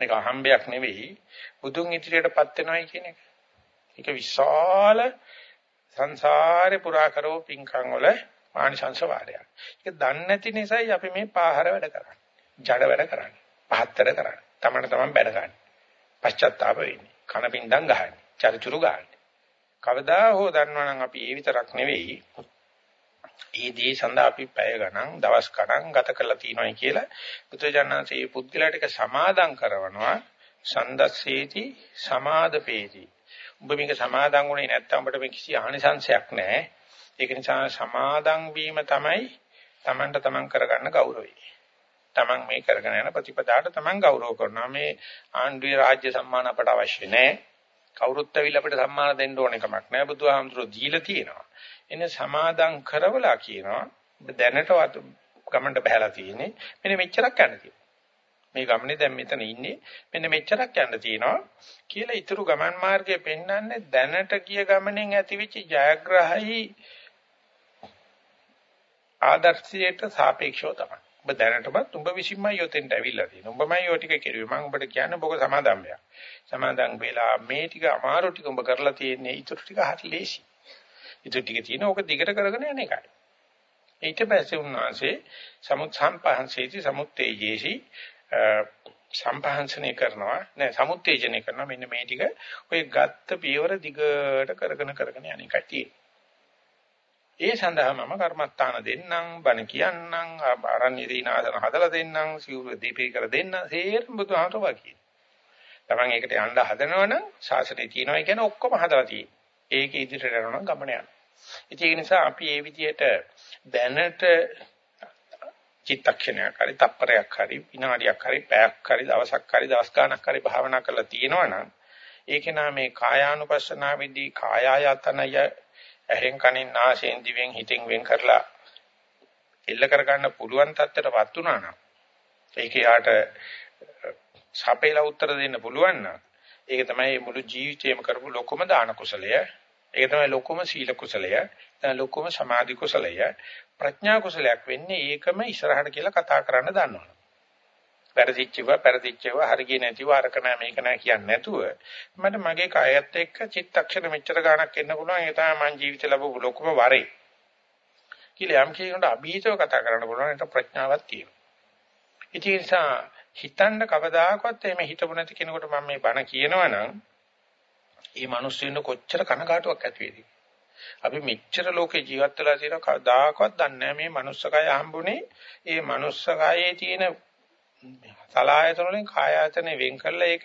මේක අහම්බයක් නෙවෙයි. බුදුන් ඉදිරියටපත් වෙනවයි කියන එක. ඒක විශාල සංසාරේ පුරා කරෝ පිංකම් වල ආනිසංස වාරයක්. ඒක දන්නේ නැති නිසායි අපි මේ පාහර වැඩ කරන්නේ. ජඩ වැඩ කරන්නේ. පහත්තර කරන්නේ. තමන්න තමන් බැඩ ගන්න. පශ්චාත්තාප වෙන්නේ. කන පින්දම් ගහන්නේ. චරිචුරු ගහන්නේ. කවදා හෝ දන්නවනම් අපි ඒ විතරක් නෙවෙයි ඒ දේ සඳහා අපි පැය ගණන් දවස් ගණන් ගත කරලා තියෙනවායි කියලා බුදුජානනාංශයේ පුද්ගලයාට එක සමාදම් කරනවා. සන්දස්සේති සමාදපේති. ඔබ මේක සමාදම් වුණේ නැත්නම් ඔබට මේ කිසි ආනිසංශයක් නැහැ. ඒක නිසා සමාදම් වීම තමයි Tamanට Taman කරගන්න ගෞරවය. Taman මේ කරගෙන යන ප්‍රතිපදාට Taman ගෞරව කරනවා. මේ ආණ්ඩුවේ රාජ්‍ය සම්මාන අපට අවශ්‍ය නැහැ. කවුරුත් ඇවිල්ලා අපිට සම්මාන දෙන්න ඕන එකමක් නැහැ. බුදුහාමුදුරුවෝ දීලා තියෙනවා. එන සමාදම් කරවලා කියනවා දැනට ගමන්ට බහැලා තියෙන්නේ මෙන්න මෙච්චරක් යන්න තියෙනවා මේ ගමනේ දැන් මෙතන ඉන්නේ මෙන්න මෙච්චරක් යන්න තියෙනවා කියලා ඊතුරු ගමන් මාර්ගය පෙන්වන්නේ දැනට ගිය ගමනෙන් ඇතිවෙච්ච ජයග්‍රහයි ආදර්ශයට සාපේක්ෂව තමයි. ඔබ දැනටමත් උඹ විසින්මයි යොතෙන්ට ඇවිල්ලා තියෙන්නේ. උඹමයි ඔය ටික කෙරුවේ. මම ඔබට කියන්නේ ඔබ සමාදම්යක්. සමාදම් වෙලා මේ ටික අමාරු ටික උඹ කරලා තියෙන්නේ ඊටු ටික හරි ලේසි. ඊටු ටික තියෙන ඕක දිගට කරගෙන යන එකයි. ඊට පස්සේ උන්වහන්සේ සමුත් සම්පහන්සේති සමුත්තේජේසි සම්පහන්සනය කරනවා නෑ සමුත්තේජනය කරනවා මෙන්න මේ ටික ඔය ගත්ත පියවර දිගට කරගෙන කරගෙන යන එකයි තියෙන්නේ. ඒ සඳහා මම කර්මස්ථාන දෙන්නම් බණ කියන්නම් ආරණ්‍ය දීනාසන හදලා දෙන්නම් සිවුර දීපේ කර දෙන්න සේරම බුදුහාමරවා කියන. Taman ඒකට යන්න හදනවනම් ශාසනය තියෙනවා කියන ඔක්කොම හදලා තියෙන්නේ. ඒක ඉදිරියට යනවා ගමන යනවා. ඒ නිසා අපි මේ විදිහට දැනට චිත්තක්ෂණයක් හරි තප්පරයක් හරි විනාඩියක් හරි පැයක් හරි දවසක් හරි දවස් ගාණක් හරි භාවනා කරලා තියෙනවනම් ඒකේ නාමේ කායානුපස්සනාවේදී කායායතනය ඇහෙන් කනින් නාසයෙන් දිවෙන් හිතෙන් වෙන් කරලා එල්ල කරගන්න පුළුවන් තත්ත්වයටපත් වුණා නම් ඒක යාට සපේලා උත්තර දෙන්න පුළුවන් නම් ඒක තමයි මුළු ජීවිතේම කරපු ලොකුම දාන කුසලය. ඒක තමයි ලොකුම සීල කුසලය. තමයි ලොකුම සමාධි කුසලය. ප්‍රඥා කුසලයක් වෙන්නේ ඒකම ඉස්සරහට කියලා කතා කරන්න දන්නවනේ පෙරදිච්චව පෙරදිච්චව හරිය නැතිව අරක නෑ මේක නෑ කියන්නේ නැතුව මට මගේ කයත් එක්ක චිත්තක්ෂණ මෙච්චර ගාණක් එන්න පුළුවන්. ඒ තමයි මං ජීවිතේ ලැබපු ලොකුම වරේ. කියලා යම් කෙනෙකුට අභීතව කතා කරන්න පුළුවන් ඒක ප්‍රඥාවක් තියෙනවා. ඉතින් ඒ නිසා හිතන්න කවදාකවත් එහෙම හිතපො නැති කෙනෙකුට මම මේ බණ කියනවනම් ඒ මිනිස්සුන්ට කොච්චර කනගාටුවක් ඇති වේවිද අපි මෙච්චර ලෝකේ ජීවත් වෙලා තියෙන කවදාකවත් දන්නේ නැහැ මේ මනුස්සකය හම්බුනේ. ඒ මනුස්සකයේ තියෙන සලායතන වලින් කාය ආයතනෙ වෙන් කරලා ඒක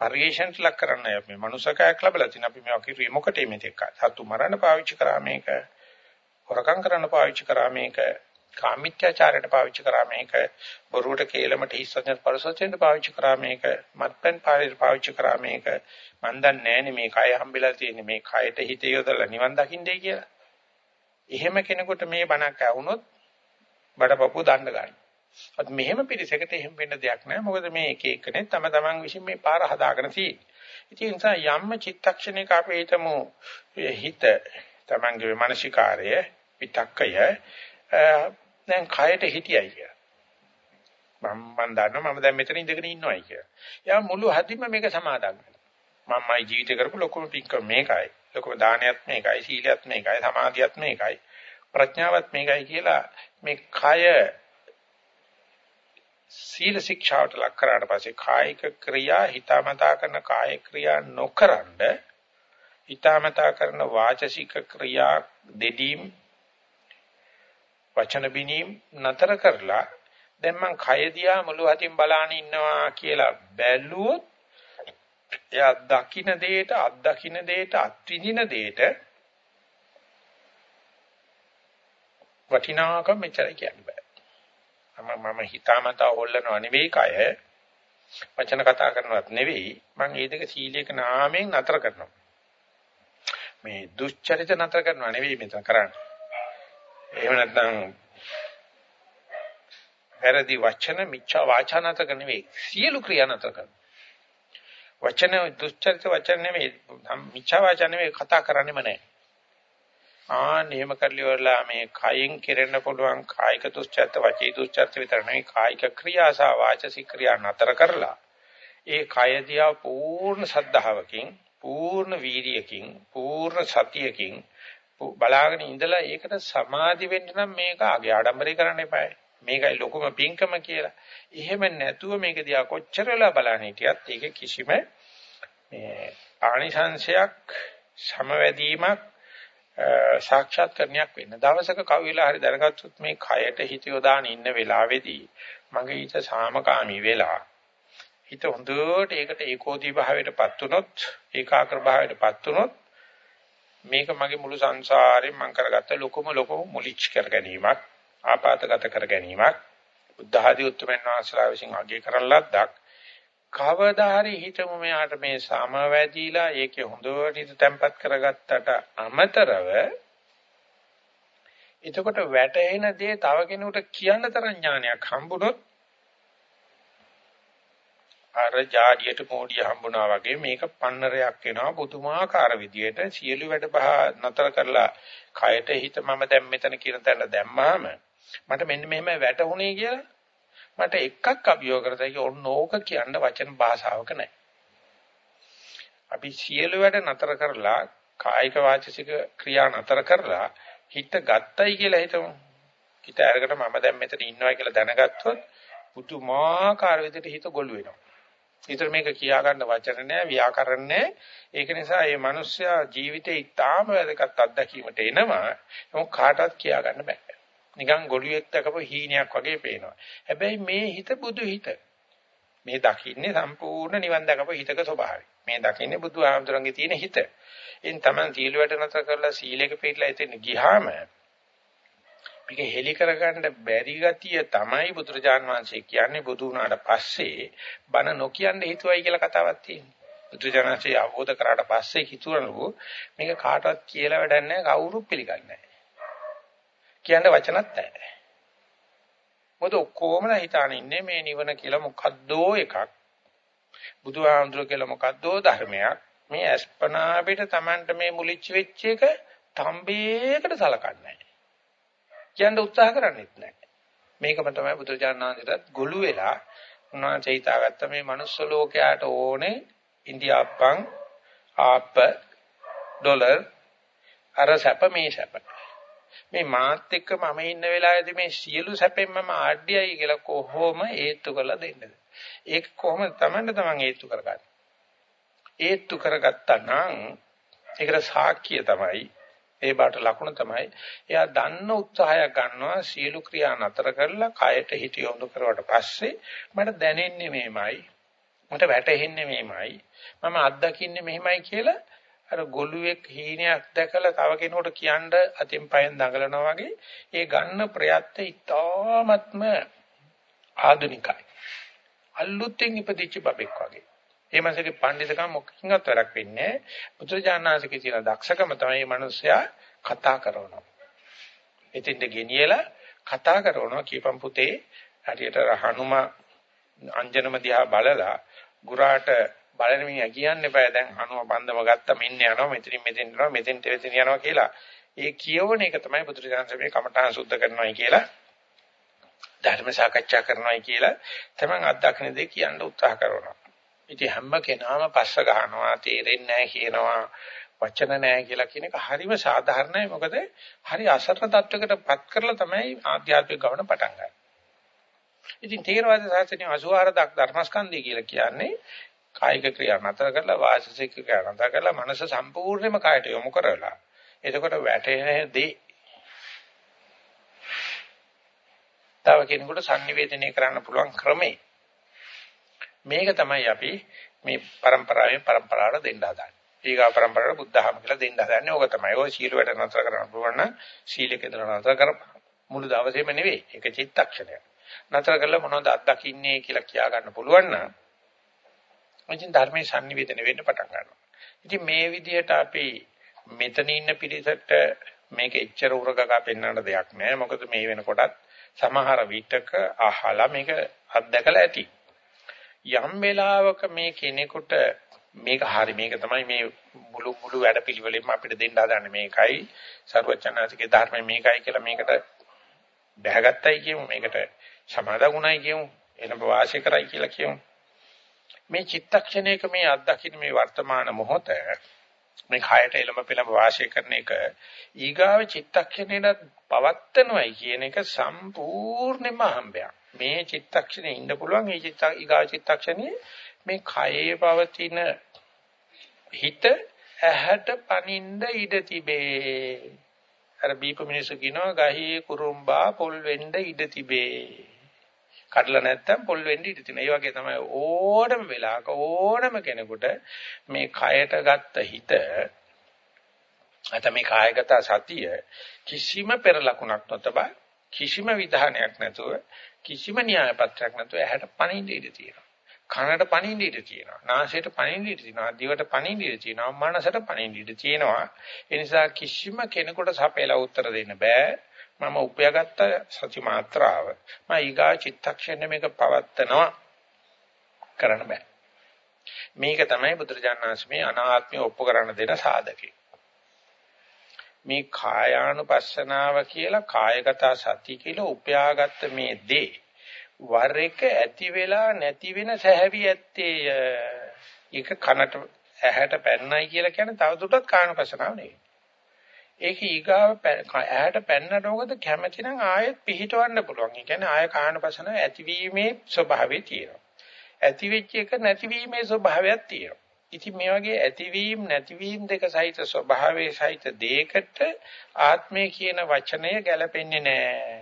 පරිේශණයට ලක් කරන්නයි අපි මනුසකයක් ලැබලා තින අපි මේවා කිරුවේ මොකටද මේක සතු මරණ පාවිච්චි කරා මේක. හොරකම් කරන්න පාවිච්චි කරා මේක. කාමීත්‍යාචාරයට පාවිච්චි කරා මේක බොරුවට කේලමට හිස්සෙන් පරසොච්චෙන්ට පාවිච්චි කරා මේක මත්පැන් පාවිච්චි පාවිච්චි කරා මේක මන් දන්නේ නැහැනේ මේ කය හම්බෙලා තියෙන්නේ මේ කයට හිත යොදලා නිවන් දකින්නයි කියලා. එහෙම කෙනෙකුට මේ බණක් ඇහුනොත් බඩපපු දණ්ඩ ගන්න. අත් මෙහෙම පිළිසකට එහෙම වෙන්න දෙයක් නැහැ. මොකද මේ එක එකනේ තම තමන් විසින් මේ පාර හදාගෙන තියෙන්නේ. ඉතින් ඒ නිසා යම්ම චිත්තක්ෂණයක අපි හිතමු හිත තමන්ගේ මානසිකාරය විතක්කය දැන් කයට හිටියයි කියලා. මම මන් දන්නවා මම දැන් මෙතන ඉඳගෙන ඉන්නවයි කියලා. යා මුළු හදින්ම මේක සමාදන් වෙනවා. මමයි ජීවිතේ කරපු ලොකුම පින්කම මේකයි. ලොකුම දානයත් මේකයි, සීලයත් මේකයි, සමාධියත් මේකයි, ප්‍රඥාවත් මේකයි කියලා මේ කය සීල ශික්ෂාවට ලක් කරාට පස්සේ කායික ක්‍රියා හිතාමතා කරන කාය ක්‍රියා නොකරනද හිතාමතා කරන වාචසික ක්‍රියා දෙදීම් වචන බිනීම් නතර කරලා දැන් මං කය දිහා මුළු හතින් බලාන ඉන්නවා කියලා බැලුවොත් එයා දකින්න දෙයට අත්දකින්න දෙයට අත්විඳින දෙයට වටිනාකම මෙච්චරයි කියන්න බෑ. මම මම හිතාමතා හොල්ලනව නෙවෙයි කය. වචන කතා කරනවත් නෙවෙයි. මම මේ දෙක සීලයක නාමයෙන් නතර කරනවා. මේ දුෂ්චරිත නතර කරනව නෙවෙයි මෙතන කරන්නේ. එහෙම නැත්නම් වැරදි වචන මිච්ඡා වාචා නතර කරන නෙවෙයි සියලු ක්‍රියා නතර කරනවා වචන දුෂ්චරිත වචන නෙවෙයි මිච්ඡා වාචා නෙවෙයි කතා කරන්නේම නැහැ ආ නියම කරලිවලා මේ කයෙන් කෙරෙන්න පුළුවන් කායික දුස්චර්ත වචී දුස්චර්ත විතර නෙවෙයි කායික ක්‍රියා සහ වාචසික ක්‍රියා නතර කරලා ඒ කය දිහා පූර්ණ සද්ධාවකින් පූර්ණ වීර්යකින් පූර්ණ සතියකින් බලාගෙන ඉඳලා ඒකට සමාධි වෙන්න නම් මේක ආගේ ආඩම්බරේ කරන්න එපායි. මේකයි ලොකුම පිංකම කියලා. එහෙම නැතුව මේක දිහා කොච්චර වෙලා බලන්න හිටියත් ඒක කිසිම මේ ආනිසංශයක් සමවැදීමක් සාක්ෂාත්කරණයක් වෙන්න. දවසක කවිලා හරි දැනගත්තොත් මේ කයට හිත යොදාන ඉන්න වෙලාවේදී මගේ හිත සාමකාමී වෙලා හිත හොඳට ඒකට ඒකෝදී භාවයටපත් උනොත් ඒකාග්‍ර භාවයටපත් උනොත් මේක මගේ මුළු සංසාරයෙන් මම කරගත්ත ලොකුම ලොකුම මුලිච් කර ගැනීමක් ආපాతගත කර ගැනීමක්. බුද්ධ ආදී උත්තරමන් වහන්සේලා විසින් අගය කරන ලද්දක්. කවදා හරි හිතමු මෙයාට මේ සමවැදීලා ඒකේ හොඳට හිත තැම්පත් කරගත්තට අමතරව එතකොට වැටෙන දේ තව කෙනෙකුට කියන්න තරම් ඥානයක් හම්බුනොත් අර ජාඩියට මෝඩිය හම්බුනා වගේ මේක පන්නරයක් වෙනවා පුදුමාකාර විදියට සියලු වැඩ බහ නතර කරලා කයට හිත මම දැන් මෙතන කියන තැන දැම්මාම මට මෙන්න මෙහෙම වැටුනේ කියලා මට එකක් අභියෝග කරතයි ඕන ඕක කියන්න වචන භාෂාවක නැහැ. අපි සියලු වැඩ නතර කරලා කායික වාචික ක්‍රියා නතර කරලා හිත ගත්තයි කියලා හිතමු. හිත අරගෙන මම දැන් මෙතන ඉන්නවා කියලා දැනගත්තොත් පුදුමාකාර විදිහට හිත ගොළු වෙනවා. ඊතර මේක කියා ගන්න වචන නෑ ව්‍යාකරණ නෑ ඒක නිසා මේ මිනිස්සයා ජීවිතේ ඉතාම වැදගත් අත්දැකීමට එනවා ඒක කාටවත් කියා ගන්න බෑ නිකන් ගොළුෙක් දකපු හීනයක් වගේ පේනවා. හැබැයි මේ හිත බුදු හිත. මේ දකින්නේ සම්පූර්ණ නිවන් දකපු හිතක ස්වභාවය. මේ දකින්නේ බුදු ආමතුරුන්ගේ තියෙන හිත. එන් තමයි සීල වැඩ නතර කරලා සීලෙක පිටලා එතන ගියාම මේක හෙලි කරගන්න බැරි ගතිය තමයි බුදුරජාන් වහන්සේ කියන්නේ බුදු වුණාට පස්සේ බණ නොකියන්න හිතුවයි කියලා කතාවක් තියෙනවා. බුදුරජාණන්සේ අවබෝධ කරාට පස්සේ හිතුවලු මේක කාටවත් කියලා වැඩක් නැහැ කවුරුත් පිළිගන්නේ නැහැ. කියන්න වචනත් නැහැ. මොකද ඔක්කොම හිතාන ඉන්නේ මේ නිවන කියලා මොකද්දෝ එකක්. බුදුහාමුදුරුවෝ කියලා මොකද්දෝ ධර්මයක්. මේ අස්පනා පිට Tamanට මේ මුලිච්ච වෙච්ච එක තම්බේකට සලකන්නේ නැහැ. කියන්න උත්සාහ කරන්නේත් නැහැ. මේකම තමයි බුදුජානනාංශයටත් ගොළු වෙලා උන්වහන්සේ හිතාගත්ත මේ manuss ලෝකයට ඕනේ ඉන්දියාප්පන් ආප්ප ඩොලර් අර සැප මේ සැප මේ මාත් එක්ක මම ඉන්න වෙලාවේදී මේ සියලු සැපෙන් මම ආඩ්‍යයි කියලා කොහොම හේතු කරලා දෙන්නද? ඒක කොහොමද Tamanne Taman හේතු කරගන්නේ? හේතු කරගත්තා නම් ඒකට සාක්ෂිය තමයි ඒ බාට ලකුණ තමයි එයා දන්න උත්සාහය ගන්නවා සියලු ක්‍රියා නතර කරලා කයට හිත යොමු කරුවට පස්සේ මට දැනෙන්නේ මෙහෙමයි මට වැටහෙන්නේ මෙහෙමයි මම අත්දකින්නේ මෙහෙමයි කියලා අර ගොළුෙක් හීනයක් දැකලා තව කෙනෙකුට කියන්න අතින් පයෙන් දඟලනවා වගේ ඒ ගන්න ප්‍රයත්න ඉතාමත්ම ආධුනිකයි. අලුතෙන් ඉපදිච්ච බබෙක් වගේ. ඒ මාසෙක පඬිතුකම මොකකින්වත් වැඩක් වෙන්නේ නැහැ. පුත්‍රජානනාසිකේ තියෙන දක්ෂකම තමයි මේ මිනිස්සයා කතා කරනවා. එතෙන්ට ගෙනියලා කතා කරනවා කියපම් පුතේ හරියට හනුම අංජනම දිහා බලලා ගුරාට බලන මිනිහා කියන්න එපා දැන් අනුව බන්දම ගත්තා මෙන්න යනවා මෙතනින් මෙතෙන් යනවා මෙතෙන්ට මෙතෙන් යනවා කියලා. ඒ කියවන එක තමයි බුදුරජාණන් මේ කමඨාන් සුද්ධ කරනවායි කියලා ධර්ම සාකච්ඡා කරනවායි කියලා තමන් අත්දකින්න දේ කියන්න උත්සාහ කරනවා. ඉතින් හැම කෙනාම පස්ස ගන්නවා තේරෙන්නේ නැහැ කියනවා වචන නැහැ කියලා කියන එක හරිම සාධාරණයි. මොකද හරි අසරණ තත්වයකටපත් කරලා තමයි ආධ්‍යාත්මික ගමන පටන් ගන්නේ. ඉතින් තේරවාද සාසනය 84 ධර්මස්කන්ධය කියලා කියන්නේ කායික ක්‍රියා නතර කරලා වාචික ක්‍රියා නතර කරලා මනස සම්පූර්ණයෙන්ම කායට යොමු කරලා. එතකොට වැටෙන දේ. තව කෙනෙකුට sannivedanaya කරන්න පුළුවන් ක්‍රමේ. මේක තමයි අපි මේ પરම්පරාවෙන් પરම්පරාවට දෙන්න හදාන්නේ. ඊගා પરම්පරාවට බුද්ධහම කියලා දෙන්න හදාන්නේ ඕක තමයි. ඔය සීල වැඩ නතර කරන්න පුළුවන් නම් සීලක ඉඳලා නතර කර මුළු දවසේම නෙවෙයි. ඒක චිත්තක්ෂණයක්. නතර කරලා මොනවද අත්දකින්නේ කියලා කියා ගන්න පුළුවන් නම් ඉතින් ධර්මයේ sannivedana වෙන්න පටන් ගන්නවා. ඉතින් මේ විදිහට අපි මෙතන ඉන්න පිරිසට මේක එච්චර උරගක පෙන්වන්න දෙයක් නෑ. මොකද මේ වෙනකොටත් සමහර විටක අහලා මේක අත්දකලා ඇති. යම් වෙලාවක මේ කෙනෙකුට මේක හරි මේක තමයි මේ මුළු මුළු වැඩපිළිවෙලෙම අපිට දෙන්න හදන්නේ මේකයි. සර්වචනාසිකේ ධර්මයේ මේකයි කියලා මේකට බැහැගත්තයි කියමු. මේකට සමාදගුණයි කියමු. එනබ වාසිය කරයි කියලා කියමු. මේ චිත්තක්ෂණයක මේ අත්දකින්න මේ වර්තමාන මොහොත මේ කයට එළම පෙළම වාසය කරන එක ඊගාව චිත්තක්ෂණයට පවත්තනවයි කියන එක සම්පූර්ණයෙන්ම හම්බයක්. මේ චිත්තක්ෂණේ ඉන්න පුළුවන් මේ චිත්ත ඊගාව චිත්තක්ෂණේ මේ කයේ පවතින හිත ඇහැට පනින්න ඉඩ තිබේ. අර බීප මිනිස්සු කියනවා ගහේ කුරුම්බා පොල් වෙන්න ඉඩ තිබේ. කඩලා නැත්තම් පොල් වෙන්න ඉඩ තියෙනවා. ඒ වගේ තමයි ඕනම වෙලාවක ඕනම කෙනෙකුට මේ කයට ගත්ත හිත නැත්නම් මේ කායගත සතිය කිසිම පෙර ලකුණක් නොතබා කිසිම විධානයක් නැතුව කිසිම න්‍යාය පත්‍රයක් නැතුව ඇහැට පණින්න ඉඩ තියෙනවා. කනට පණින්න ඉඩ තියෙනවා. නාසයට පණින්න ඉඩ තියෙනවා. දිවට පණින්න ඉඩ තියෙනවා. මනසට පණින්න ඉඩ තියෙනවා. ඒ නිසා කිසිම කෙනෙකුට සපේලා උත්තර දෙන්න බෑ. මම උපයාගත්ත සති මාත්‍රාව. මම ඊගා චිත්තක්ෂණය මේක පවත්තනවා කරන්න බෑ. මේක තමයි බුදුරජාණන්සේ අනාත්මය ඔප්පු කරන්න දෙන සාධකේ. මේ කායානුපස්සනාව කියලා කායගත සති කියලා උපයාගත්ත මේ දේ වර එක ඇති වෙලා නැති වෙන සැහැවි ඇත්තේය. ඒක කනට ඇහැට පැන්නයි කියලා කියන්නේ තවදුරටත් කායනුපස්සනාව නෙවෙයි. ඒක ඊගාව ඇහැට පැන්නට මොකද කැමැති නම් ආයෙත් පිහිටවන්න පුළුවන්. ඒ කියන්නේ ආය කායනුපස්සනාව ඇතිවීමේ ස්වභාවය තියෙනවා. ඇති වෙච්ච එක නැතිවීමේ ස්වභාවයක් තියෙනවා. ඉතින් මේ වගේ ඇතිවීම නැතිවීම දෙක සහිත ස්වභාවයේ සහිත දෙයකට ආත්මය කියන වචනය ගැලපෙන්නේ නැහැ.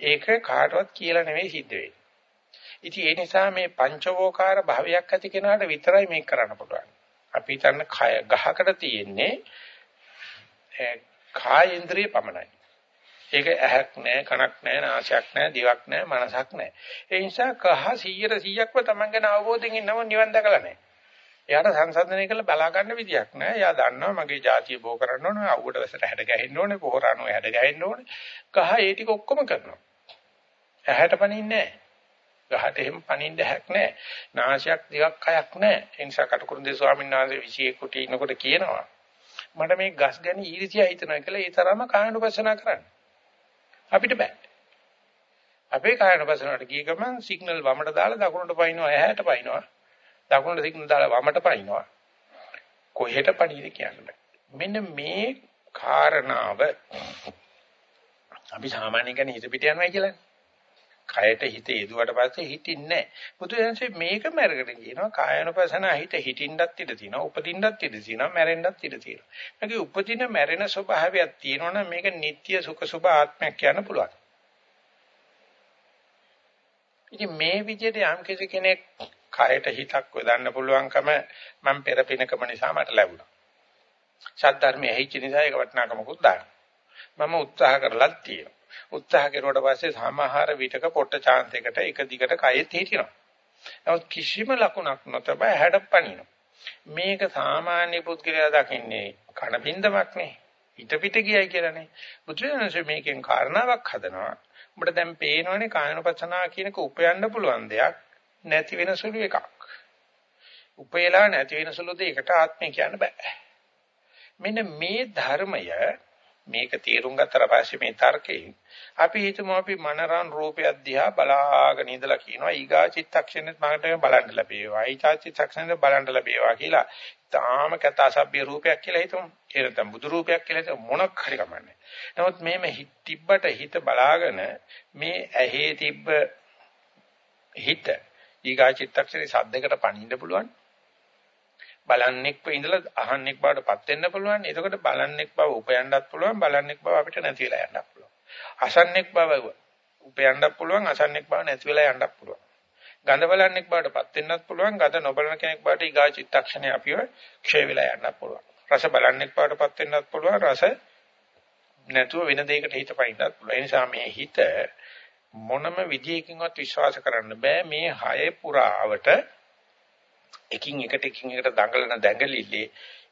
ඒක කාටවත් කියලා නෙවෙයි සිද්ධ වෙන්නේ. ඉතින් ඒ නිසා මේ පංචවෝකාර භාවයක් ඇති කෙනාට විතරයි මේක කරන්න පුළුවන්. අපි හිතන්න කය ගහකට තියෙන්නේ කායේන්ද්‍රිය පමණයි. ඒක ඇහක් නැහැ, කනක් නැහැ, නාසයක් නැහැ, දිවක් නැහැ, මනසක් නැහැ. ඒ නිසා කහ 100 100ක්ම Taman ගැන අවබෝධයෙන් ඉන්නව නිවන් දැකලා නැහැ. එයාට සංසන්දනය කරලා බලා ගන්න විදියක් නැහැ. එයා දන්නවා මගේ જાතිය බෝ කරන්න ඕනේ, අවුවට වැසට හැඩ ගැහෙන්න ඕනේ, පොහොර අණුව හැඩ ගැහෙන්න ඕනේ. කහ ඒ ටික ඔක්කොම කරනවා. ඇහැට පනින්නේ නැහැ. ගහට එහෙම පනින්න හැක් නැහැ. නාසයක් දිවක් කයක් නැහැ. ඒ නිසා කටුකුරුන්දේ ස්වාමීන් වහන්සේ 21 කුටි ඉන්නකොට කියනවා මට මේ ගස් ගැන ඊර්ෂ්‍යා හිතනවා කියලා ඒ තරම කායනුපස්සනා කරන්න. අපිට බෑ. අපේ කායනුපස්සනාවට ගිය ගමන් සිග්නල් වමට දාලා දකුණට පයින්නවා ඇහැට පයින්නවා. දකුණට සිග්නල් දාලා වමට පනිනවා. කොහෙට පණීද කියන්න මෙන්න මේ කාරණාව අපි සාමාන්‍යයෙන් කියන්නේ හිත පිට යනවා කියලානේ. කයට හිත යෙදුවට පස්සේ හිටින්නේ නැහැ. බුදුරජාණන්සේ මේකම අරගෙන කියනවා කායනපසන හිත හිටින්නත් ඉඩ තියෙනවා, උපදින්නත් ඉඩ තියෙනවා, මැරෙන්නත් ඉඩ තියෙනවා. මේකේ උපදින මැරෙන ස්වභාවයක් තියෙනවනම් මේක නিত্য සුඛ සුභ ආත්මයක් කියන්න පුළුවන්. ඉතින් මේ විදිහට යම් කෙනෙක් කයට හිතක් යොදන්න පුළුවන්කම මම පෙරපිනකම නිසා මට ලැබුණා. සද්ධර්මයේ ඇහිච්ච නිසා ඒක වටිනාකමකුත් දානවා. මම උත්සාහ කරලත් තියෙනවා. උත්සාහ කරුවට පස්සේ සමහර විටක පොට්ට chance එකට එක දිගට කයෙත් හිටිනවා. නමුත් කිසිම ලකුණක් නොතබ හැඩපණිනවා. මේක සාමාන්‍ය පුද්ගලයා දකින්නේ කන බින්දමක් නේ. හිත පිට ගියයි කියලානේ. බුදුරජාණන්සේ මේකෙන් කාරණාවක් හදනවා. උඹට දැන් පේනවනේ කායනපසනාව කියනක උපයන්න පුළුවන් දෙයක් නැති වෙන සුළු එකක්. උපයලා නැති වෙන සුළු දෙයකට ආත්මය කියන්න බෑ. මෙන්න මේ ධර්මය මේක තේරුම් ගත්තට පස්සේ මේ තර්කයෙන් අපි හිතමු අපි මනරන් රූපයක් දිහා බලාගෙන ඉඳලා කියනවා ඊගා චිත්තක්ෂණෙත් මකට බලන්න ලැබේවා ඊචා චිත්තක්ෂණෙත් බලන්න ලැබේවා කියලා. තාම කතාසබ්බ්‍ය රූපයක් කියලා හිතමු. ඒ නැත්නම් බුදු රූපයක් කියලා මොනක් හරි කමන්නේ. නමුත් මේ මේ තිබ්බට හිත බලාගෙන මේ ඇහි තිබ්බ හිත ඊගා චිත්තක්ෂණේ සද්දයකට පණින්න පුළුවන්. බලන්නෙක්ව ඉඳලා අහන්නෙක් බවට පත් වෙන්න පුළුවන්. එතකොට බලන්නෙක් බව උපයන්නත් පුළුවන්. බලන්නෙක් බව අපිට නැති වෙලා යන්නත් පුළුවන්. අසන්නෙක් බව උපයන්නත් පුළුවන්. අසන්නෙක් බව නැති වෙලා යන්නත් පුළුවන්. ගඳ බලන්නෙක් බවට පත් වෙන්නත් පුළුවන්. ගඳ නොබලන කෙනෙක් බවට ඊගා චිත්තක්ෂණේ අපිව ක්ෂය වෙලා යන්නත් පුළුවන්. රස බලන්නෙක් බවට පත් වෙන්නත් පුළුවන්. රස නැතුව වෙන දෙයකට හිත පයින්නත් පුළුවන්. ඒ නිසා මේ හිත මොනම විදියකින්වත් විශ්වාස කරන්න බෑ මේ හය පුරාවට එකින් එකට එකින් එකට දඟලන දැඟලිල්ලේ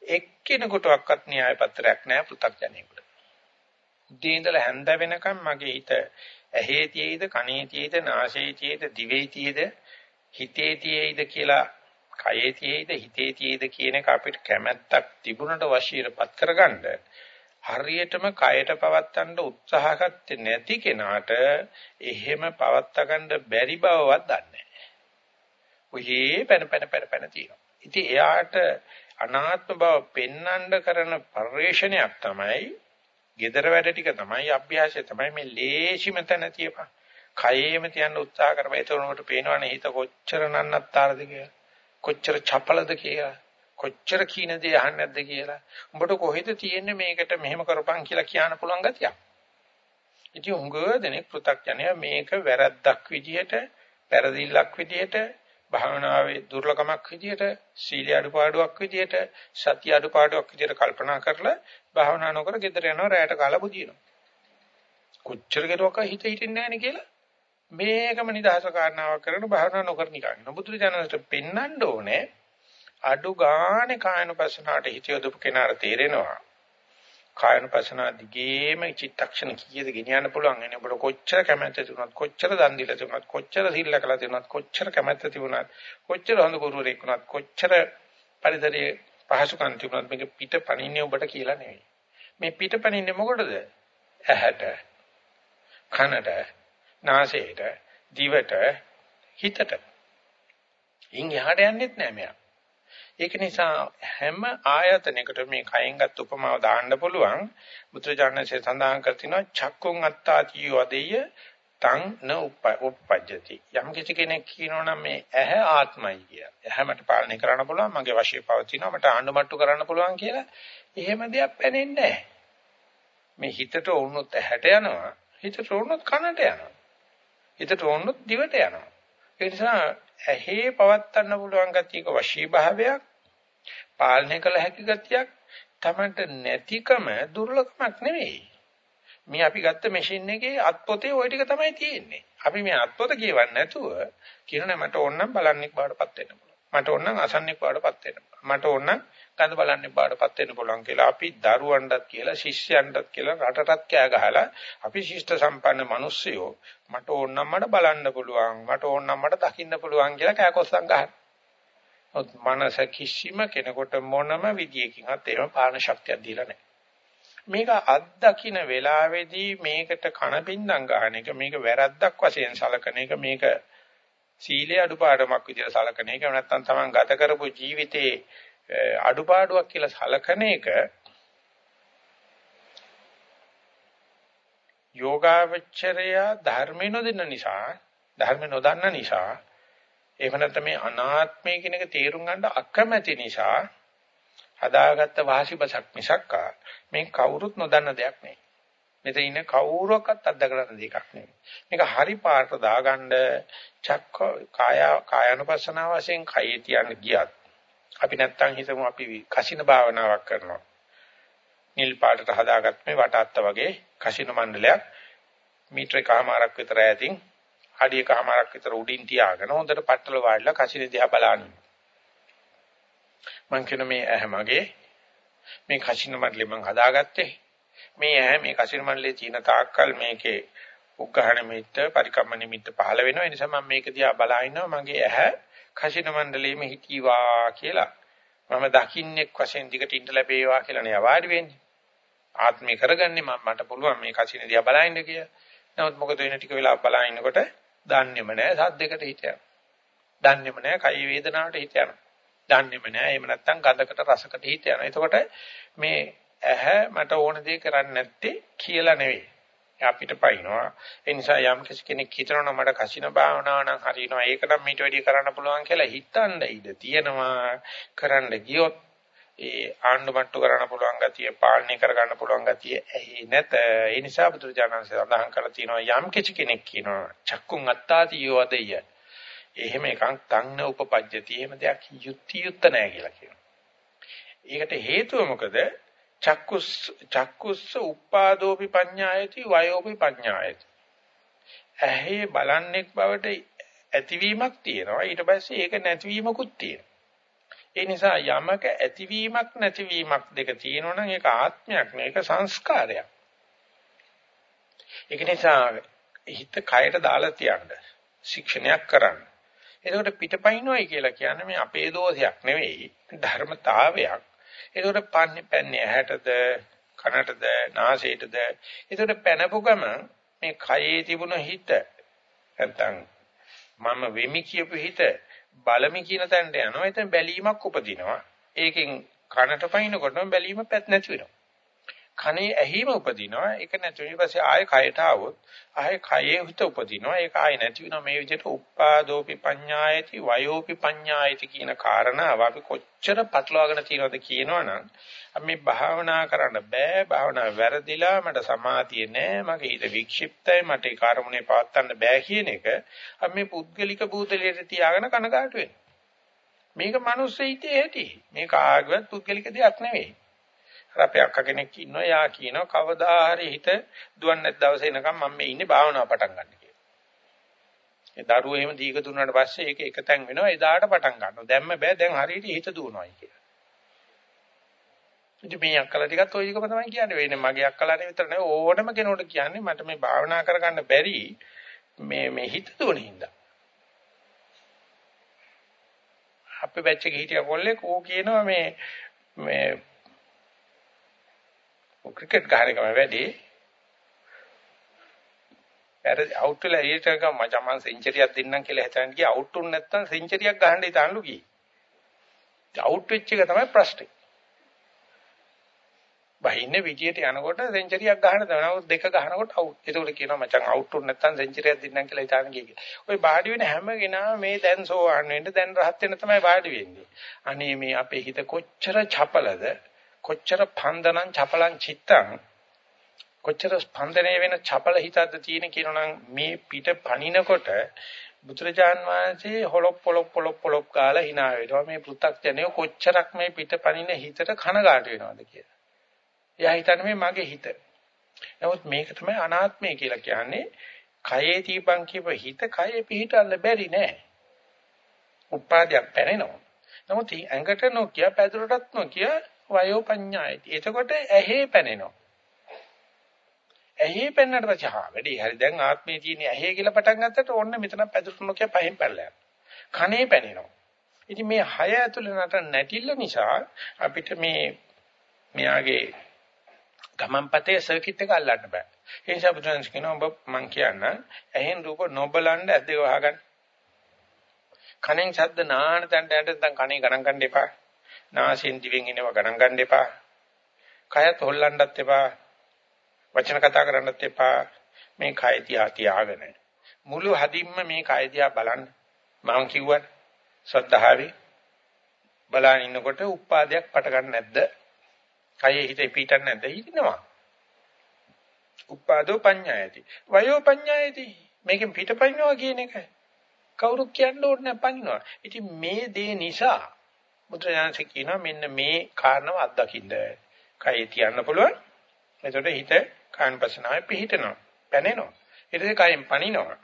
එක්කිනෙකුටවත් න්‍යාය පත්‍රයක් නැහැ පෘථග්ජනයෙකුට. උදේ ඉඳලා හැන්ද වෙනකම් මගේ හිත ඇහි තියේද කනේ තියේද නාසයේ තියේද දිවේ තියේද හිතේ තියේද කියලා කයේ තියේද හිතේ තියේද කියන එක අපිට කැමැත්තක් තිබුණට වශීරපත් කරගන්න හරියටම කයට පවත්තන්න උත්සාහ ගත්තේ නැති කෙනාට එහෙම පවත්ත ගන්න බැරි බවවත් දන්නේ ඔහේ පැන පැන පැන පැන තියෙනවා. ඉතින් එයාට අනාත්ම බව පෙන්වන්න කරන පරිශ්‍රණයක් තමයි gedara වැඩ ටික තමයි අභ්‍යාසය තමයි මේ ලේසිම තැන තියපන්. කයේම තියන්න උත්සාහ කරපන්. ඒතකොට පේනවනේ හිත කොච්චර නන්නත්තරද කියලා. කොච්චර චපලද කියලා. කොච්චර කීන දේ අහන්නේ නැද්ද කියලා. උඹට කොහෙද තියෙන්නේ මේකට මෙහෙම කරපන් කියලා කියන්න පුළුවන් ගතියක්. ඉතින් උංගව දෙනෙක් පෘ탁ජනය මේක වැරද්දක් විදියට, පෙරදිල්ලක් විදියට, භාවනාවේ දුර්ලභමක් විදියට, සීල අඩුපාඩුවක් විදියට, සතිය අඩුපාඩුවක් විදියට කල්පනා කරලා භාවනා නොකර ගෙදර යනවා රැයට කාලා බුදිනවා. කොච්චර කෙරුවක හිත හිටින්නේ නැහැ කියලා මේකම නිදහස කාරණාවක් කරගෙන භාවනා නොකර නිකන්. බුදුරජාණන්ට පෙන්වන්න ඕනේ අඩු ගානේ කායනුපස්සනාවට හිත යොදපු කෙනාට තේරෙනවා. කායනුපස්සනා දිගේම චිත්තක්ෂණ කීයද ගෙනියන්න පුළුවන්. එනේ ඔබට කොච්චර කැමැත්ත තිබුණත්, කොච්චර දන් දීලා තිබුණත්, කොච්චර සිල්ල කළා තිබුණත්, කොච්චර කැමැත්ත තිබුණත්, කොච්චර හොඳ ගුරුවරයෙක් වුණත්, කොච්චර පරිසරයේ පහසුකම් තිබුණත් මේක පිට පණින්නේ ඔබට කියලා නෙවෙයි. මේ පිට පණින්නේ මොකටද? ඇහැට, කනට, නාසයට, දිවට, හිතට. ඉන් එහාට යන්නෙත් නෑ මෙයා. ඒක නිසා හැම ආයතනයකට මේ කයෙන් ගත් උපමාව දාන්න පුළුවන්. බුදුරජාණන්සේ සඳහන් කර තිනවා චක්කුං අත්තාචී වදෙය තං න උපපජ්ජති. යම් කිසි කෙනෙක් කියනවනම් මේ ඇහැ ආත්මයි කියලා. ඇහැ මට පාලනය කරන්න පුළුවන්, මගේ වශයේ පවතිනවා, මට ආණ්ඩුමට්ටු කරන්න පුළුවන් කියලා. එහෙම දෙයක් පැනෙන්නේ නැහැ. මේ හිතට වුණොත් ඇහැට යනවා, හිතට වුණොත් කනට යනවා. හිතට වුණොත් දිවට යනවා. ඒ නිසා ඇහි පවත්න්න පුළුවන් ගතියක වශී භාවයක් පාලනය කළ හැකි ගතියක් තමන්ට නැතිකම දුර්ලභමක් නෙවෙයි. මේ අපි ගත්ත මැෂින් එකේ අත්පොතේ ওই ටික තමයි තියෙන්නේ. අපි මේ අත්පොත කියවන්නේ නැතුව කියනනේ මට ඕන නම් බලන්නෙක් බාඩපත් වෙන්න පුළුවන්. මට ඕන නම් අසන්නෙක් බාඩපත් වෙන්න පුළුවන්. මට ඕන නම් ගඳ බලන්නෙක් බාඩපත් වෙන්න පුළුවන් කියලා අපි දරුවන්ටත් කියලා ශිෂ්‍යයන්ටත් කියලා රටටත් කෑ ගහලා අපි ශිෂ්ට සම්පන්න මිනිස්සුયો මට ඕන නම් මට බලන්න පුළුවන්. මට ඕන නම් මට දකින්න පුළුවන් කියලා කෑකොස්සම් ගහනවා. මනස කිසිම කෙනෙකුට මොනම විදියකින්වත් එහෙම පාලන ශක්තියක් දීලා නැහැ. මේක අත්දකින්න වෙලාවේදී මේකට කන බින්දම් ගන්න එක මේක වැරද්දක් වශයෙන් සලකන එක මේක සීලේ අඩුපාඩමක් විදිහට සලකන එක නැත්නම් Taman ගත කරපු ජීවිතේ අඩුපාඩුවක් කියලා සලකන එක යෝගාවචරය ධර්ම නොදෙන්න නිසා ධර්ම නොදන්න නිසා එහෙම නැත්නම් මේ අනාත්මය කියන එක තේරුම් ගන්න අකමැති නිසා හදාගත්ත වාසිබසක් මිසක්කා මේ කවුරුත් නොදන්න දෙයක් නෙවෙයි. මෙතන ඉන්න කවුරක්වත් අත්දකලා දෙයක් නෙවෙයි. මේක හරි පාට දාගන්න චක්ක කාය කායනුපස්සනාව වශයෙන් කයේ තියන්න ගියත් අපි නැත්තම් හිතමු අපි කසින භාවනාවක් කරනවා. නිල් පාටට හදාගත්ත මේ වටාත්ත වගේ කසින මණ්ඩලයක් මීටර එකමාරක් විතර ඈතින් අඩි එකමාරක් විතර උඩින් තියාගෙන හොඳට පట్టල වාඩිලා කසින දිහා බලන්න. මං කියන මේ ඇහැ මගේ මේ කසින මණ්ඩලෙ මං හදාගත්තේ මේ ඇහැ මේ කසින මණ්ඩලේ තියෙන තාක්කල් මේකේ උග්ඝහණ නිමිත්ත පරිකම්ම නිමිත්ත පහළ වෙනවා ඒ නිසා මම මේක දිහා බලා ඉන්නවා මගේ ඇහැ කසින මණ්ඩලෙම හිටීවා කියලා මම දකින්නෙක් වශයෙන් දිගට ඉඳ ලැබේවා කියලා නේ වාඩි වෙන්නේ ආත්මේ කරගන්නේ මම මට පුළුවන් මේ කසින දිහා බලා ඉන්න කියලා නමුත් මොකද වෙන ටික වෙලා බලා ඉන්නකොට දන්නේම නැහැ සද්දයකට හිත යනවා දන්නේම නැහැ කයි වේදනාවට හිත යනවා දන්නේම නැහැ. එහෙම නැත්නම් ගඳකට රසකට හිත යනවා. එතකොට මේ ඇහැ මට ඕන දේ කරන්නේ නැත්තේ කියලා නෙවෙයි. අපිට පයින්නවා. ඒ නිසා යම් කෙනෙක් හිතනවා මට කසින භාවනාව නම් හරියනවා. ඒක නම් මීට වැඩිය කරන්න පුළුවන් කියලා හිතන්න ඉඩ තියෙනවා. කරන්න ගියොත් ඒ ආණ්ඩුමට්ටු කරන්න පුළුවන් ගතිය, පාලනය කරගන්න පුළුවන් ගතිය ඇහි නැත. ඒ නිසා බුදුරජාණන් සඳහන් කරලා තියෙනවා යම් කෙනෙක් කියනවා චක්කුන් අත්තාති යෝදෙය එහෙම එකක් තන්න උපපජ්ජති. එහෙම දෙයක් යුක්ති යුක්ත නැහැ කියලා කියනවා. ඒකට හේතුව මොකද? චක්කුස් චක්කුස්ස උපාදෝපි පඤ්ඤායති වයෝපි පඤ්ඤායති. ඇහි බලන්නෙක් බවට ඇතිවීමක් තියෙනවා. ඊට පස්සේ ඒක නැතිවීමකුත් තියෙනවා. ඒ නිසා යමක ඇතිවීමක් නැතිවීමක් දෙක තියෙනවා නම් ඒක ආත්මයක් නෙවෙයි ඒක සංස්කාරයක්. ඒක නිසා හිත කයට දාලා තියන්න ශික්ෂණයක් කරන්න. එතකොට පිටපයින්වයි කියලා කියන්නේ මේ අපේ දෝෂයක් නෙවෙයි ධර්මතාවයක්. එතකොට පන්නේ පන්නේ ඇහැටද කනටද නාසයටද? එතකොට පැනපු ගම මේ කයේ තිබුණ හිත නැත්තම් මම වෙමි කියපු හිත බලමි කියන තැනට යනවා. එතන බැලීමක් උපදිනවා. ඒකෙන් කනට පයින්නකොටම බැලීම පැත් නැති වෙනවා. කනේ ඇහිම උපදිනවා. ඒක නැති ඊට පස්සේ ආයෙ කයට ආවොත් ආයෙ කයේ හිත උපදිනවා. ඒක ආයෙ නැති වෙනවා. මේ විදිහට උපාදෝපි පඤ්ඤායති වයෝපි පඤ්ඤායති කියන කාරණාව අපි කොච්චර පටලවාගෙන තියෙනවද කියනවනම් අපි මේ භාවනා කරන්න බෑ. භාවනා වැරදිලා මට සමාධිය නෑ. මගේ හිත වික්ෂිප්තයි. මට ඒ කාර්මුණේ පවත්වන්න බෑ කියන එක අපි මේ පුද්ගලික භූතලයට තියාගෙන කනගාටු වෙනවා. මේක මිනිස්සෙ හිතේ ඇති. මේක ආගවත් පුද්ගලික දෙයක් නෙවෙයි. අපේ අක්ක කෙනෙක් ඉන්නවා යා කියනවා කවදා හරි හිත දුවන්නේ නැත් දවසේ එනකම් මම මේ ඉන්නේ භාවනාව පටන් ගන්න කියලා. ඒ දරුවෝ එහෙම දීක දුන්නාට පස්සේ ඒක එකතෙන් වෙනවා එදාට පටන් ගන්නවා. දැම්ම බෑ දැන් හරියට හිත දුවනවායි කියලා. ඉතින් මේ අක්කලා ටිකත් ওই විදිහම තමයි කියන්නේ. වෙන්නේ මගේ අක්කලානේ විතර නෙවෙයි ඕනම කෙනෙකුට කියන්නේ මට මේ භාවනා කරගන්න බැරි මේ මේ හිත දුවන හින්දා. අපේ බැච් එකේ හිටිය කොල්ලෙක් ඌ කියනවා මේ මේ ක්‍රිකට් ගහන එකම වැඩි. අර අවුට් වෙලා එළියට ගම මචං මං සෙන්චරියක් දෙන්නම් කියලා හිතන් ගියා අවුට් වුනේ නැත්තම් සෙන්චරියක් ගහන්න ඉතාලු ගියේ. අවුට් වෙච්ච එක තමයි ප්‍රශ්නේ. බහින්නේ විජයට යනකොට සෙන්චරියක් ගහන්න දෙනවා. දෙක ගහනකොට අවුට්. ඒකට කියනවා මචං අවුට් වුනේ නැත්තම් සෙන්චරියක් දෙන්නම් කියලා හිතාන ගියේ. ඔය බාඩි වෙන හැම කෙනා මේ දැන් සෝවන් වෙන්න දැන් රහත් වෙන තමයි බාඩි වෙන්නේ. අනේ මේ අපේ හිත කොච්චර චපලද කොච්චර පන්දනං චපලං චිත්තං කොච්චර ස්පන්දනය වෙන චපල හිතක්ද තියෙන කියනනම් මේ පිට පනිනකොට බුදුරජාන් වහන්සේ හොලොප් පොලොප් පොලොප් පොලොප් කාලා hina වෙනවා මේ පෘථග්ජනය කොච්චරක් මේ පිට පනින හිතට කනගාටු වෙනවද කියලා. එයා හිතන්නේ මේ මගේ හිත. නමුත් මේක තමයි අනාත්මය කියලා කියන්නේ. කයේ තීපං කියප හිත කයේ පිහිටන්න බැරි නෑ. උපාදයක් පැනෙනවා. නමුත් ඇඟට නොකිය පැදුරටත් නොකිය වයෝ පඤ්ඤායති. එතකොට ඇහි පැනෙනවා. ඇහි පෙන්නට පස්සේ හා වැඩි හරි දැන් ආත්මේ තියෙන ඇහි කියලා පටන් ගත්තට ඕන්න මෙතන පැදුරුන කිය පහෙන් පැනලා කනේ පැනෙනවා. ඉතින් මේ හය ඇතුළේ නට නැටිල්ල නිසා අපිට මේ මෙයාගේ ගමන්පතේ සර්කිට් එක අල්ලන්න බෑ. ඒ නිසා බුදුන්ස් කියනවා ඔබ මං කියන්න ඇහෙන් රූප නොබලන්න ඇද්දේ වහගන්න. කනෙන් ශබ්ද නාන තැනට යන්න නැත්නම් කනේ ගණන් ගන්න එපා. නාසයෙන් දිවෙන් එනවා ගණන් ගන්න එපා. කයත් හොල්ලන්නත් එපා. වචන කතා කරන්නත් එපා. මේ කය තියා තියාගෙන මුළු හදින්ම මේ කය තියා බලන්න. මම කිව්වා සද්ධාවේ බලන ඉන්නකොට උපාදයක් පට ගන්න නැද්ද? කයේ හිත පිටන්නේ නැද්ද? හිටිනවා. උපාදෝ පඤ්ඤායති. වයෝ පඤ්ඤායති. මේකෙන් පිටපඤ්ඤාව කියන එක කවුරුත් කියන්න ඕනේ නැහැ පඤ්ඤාව. ඉතින් මේ දේ නිසා බුදුරජාණන් කියනවා මෙන්න මේ කාරණාව අත්දකින්න. කය තියන්න පුළුවන්. එතකොට හිත කායනපසනාවේ පිහිටනවා. පැනෙනවා. ඊට පස්සේ කයෙන් පනිනවා.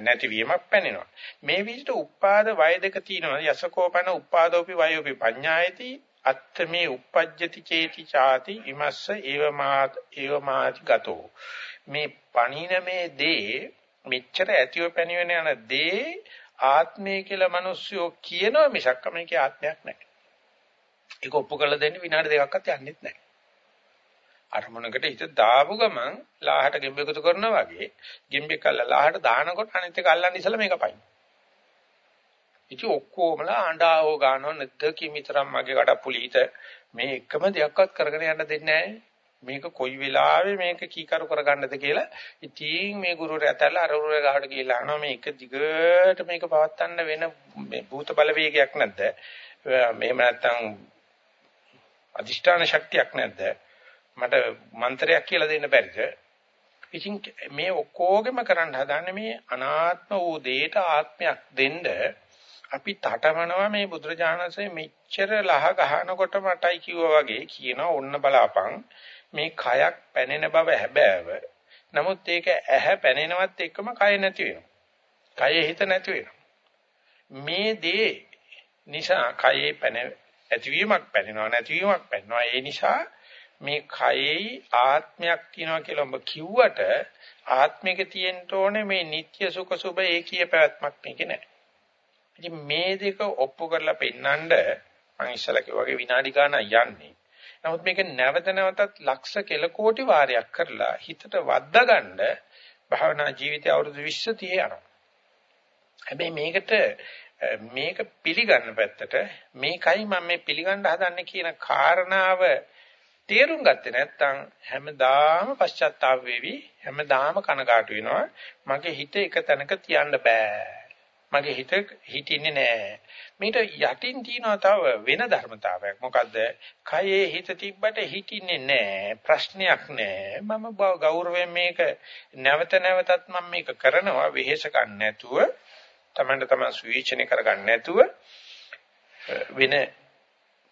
නැතිවීමක් පැනෙනවා. මේ විදිහට උපාද වය දෙක තියෙනවා. යසකෝපන උපාදෝපි වයෝපි පඤ්ඤායති අත්තමේ uppajjati චේති ചാති ඉමස්ස ඒවමාත් ඒවමාති ගතෝ. මේ පණින මේ දේ මෙච්චර ඇතිව පැනිවෙන යන දේ ආත්මය කියලා මිනිස්සුયો කියනවා මිසක් මේකේ ආත්මයක් නැහැ. ඒක ඔප්පු කරලා දෙන්න විනාඩි දෙකක්වත් යන්නෙත් නැහැ. අරමුණකට හිත දාපු ගමන් ලාහට ගෙම්බ එකතු කරනවා වගේ ගෙම්බෙක් කල්ලා ලාහට දානකොට අනිත් එක අල්ලන්න ඉස්සලා මේක පයින්. ඉතින් ඔක්කොමලා අඬාවෝ ගන්නව නැද්ද කිමිතරම් මගේ කඩප්පුලිහිත මේ එකම දෙයක්වත් කරගෙන යන්න දෙන්නේ නැහැ. මේක කොයි වෙලාවෙ මේක කීකරු කරගන්නද කියලා ඉතින් මේ ගුරුවරයා ඇතල්ලා අර ගුරුවරයා ගාවට ගිහිල්ලා අහනවා මේක දිගට මේක පවත්වන්න වෙන මේ භූත බලවේගයක් නැද්ද? මෙහෙම නැත්තම් අදිෂ්ඨාන ශක්තියක් නැද්ද? මට මන්ත්‍රයක් කියලා දෙන්න බැරිද? ඉතින් මේ ඔක්කොගෙම කරන්න හදන්නේ මේ අනාත්ම වූ දෙයට ආත්මයක් දෙන්න අපි තටමනවා මේ බුදුරජාණන්සේ මෙච්චර ලහ ගහනකොට මටයි කිව්වා වගේ කියනවා ඔන්න බලාපන්. මේ කයක් පැනෙන බව හැබෑව. නමුත් ඒක ඇහැ පැනෙනවත් එක්කම කය නැති වෙනවා. කයේ හිත නැති වෙනවා. මේ දේ නිසා කයේ පැන ඇතිවීමක් පැනෙනවා නැතිවීමක් පැනෙනවා. ඒ නිසා මේ කයේ ආත්මයක් තියෙනවා කියලා ඔබ කිව්වට ආත්මික තියෙන්න ඕනේ මේ නিত্য සුඛ සුබ ඒකීය පැවැත්මක් මේකේ නැහැ. ඉතින් මේ දෙක ඔප්පු කරලා පෙන්නඳ මම ඉස්සලා කිව්වා විනාඩි ගානක් යන්නේ. නමුත් මේක නැවත නැවතත් ලක්ෂ කෙල කෝටි වාරයක් කරලා හිතට වද්දා ගන්න භාවනා ජීවිතය අවුරුදු 20 30 යනවා. හැබැයි මේකට මේක පිළිගන්න පැත්තට මේකයි මම මේ පිළිගන්න හදන්නේ කියන කාරණාව තේරුම් ගත්තේ නැත්නම් හැමදාම පශ්චාත්තාප වෙවි හැමදාම කනගාටු වෙනවා මගේ හිත එක තැනක තියන්න බෑ මගේ හිත හිටින්නේ නෑ. මේට යටින් තියෙනවා තව වෙන ධර්මතාවයක්. මොකද්ද? කයේ හිත තිබ්බට හිටින්නේ නෑ. ප්‍රශ්නයක් නෑ. මම ගෞරවයෙන් මේක නැවත නැවතත් මම මේක කරනවා. වෙහෙස ගන්න නැතුව තමන්ට තමන් සුවීචනය කරගන්න නැතුව වෙන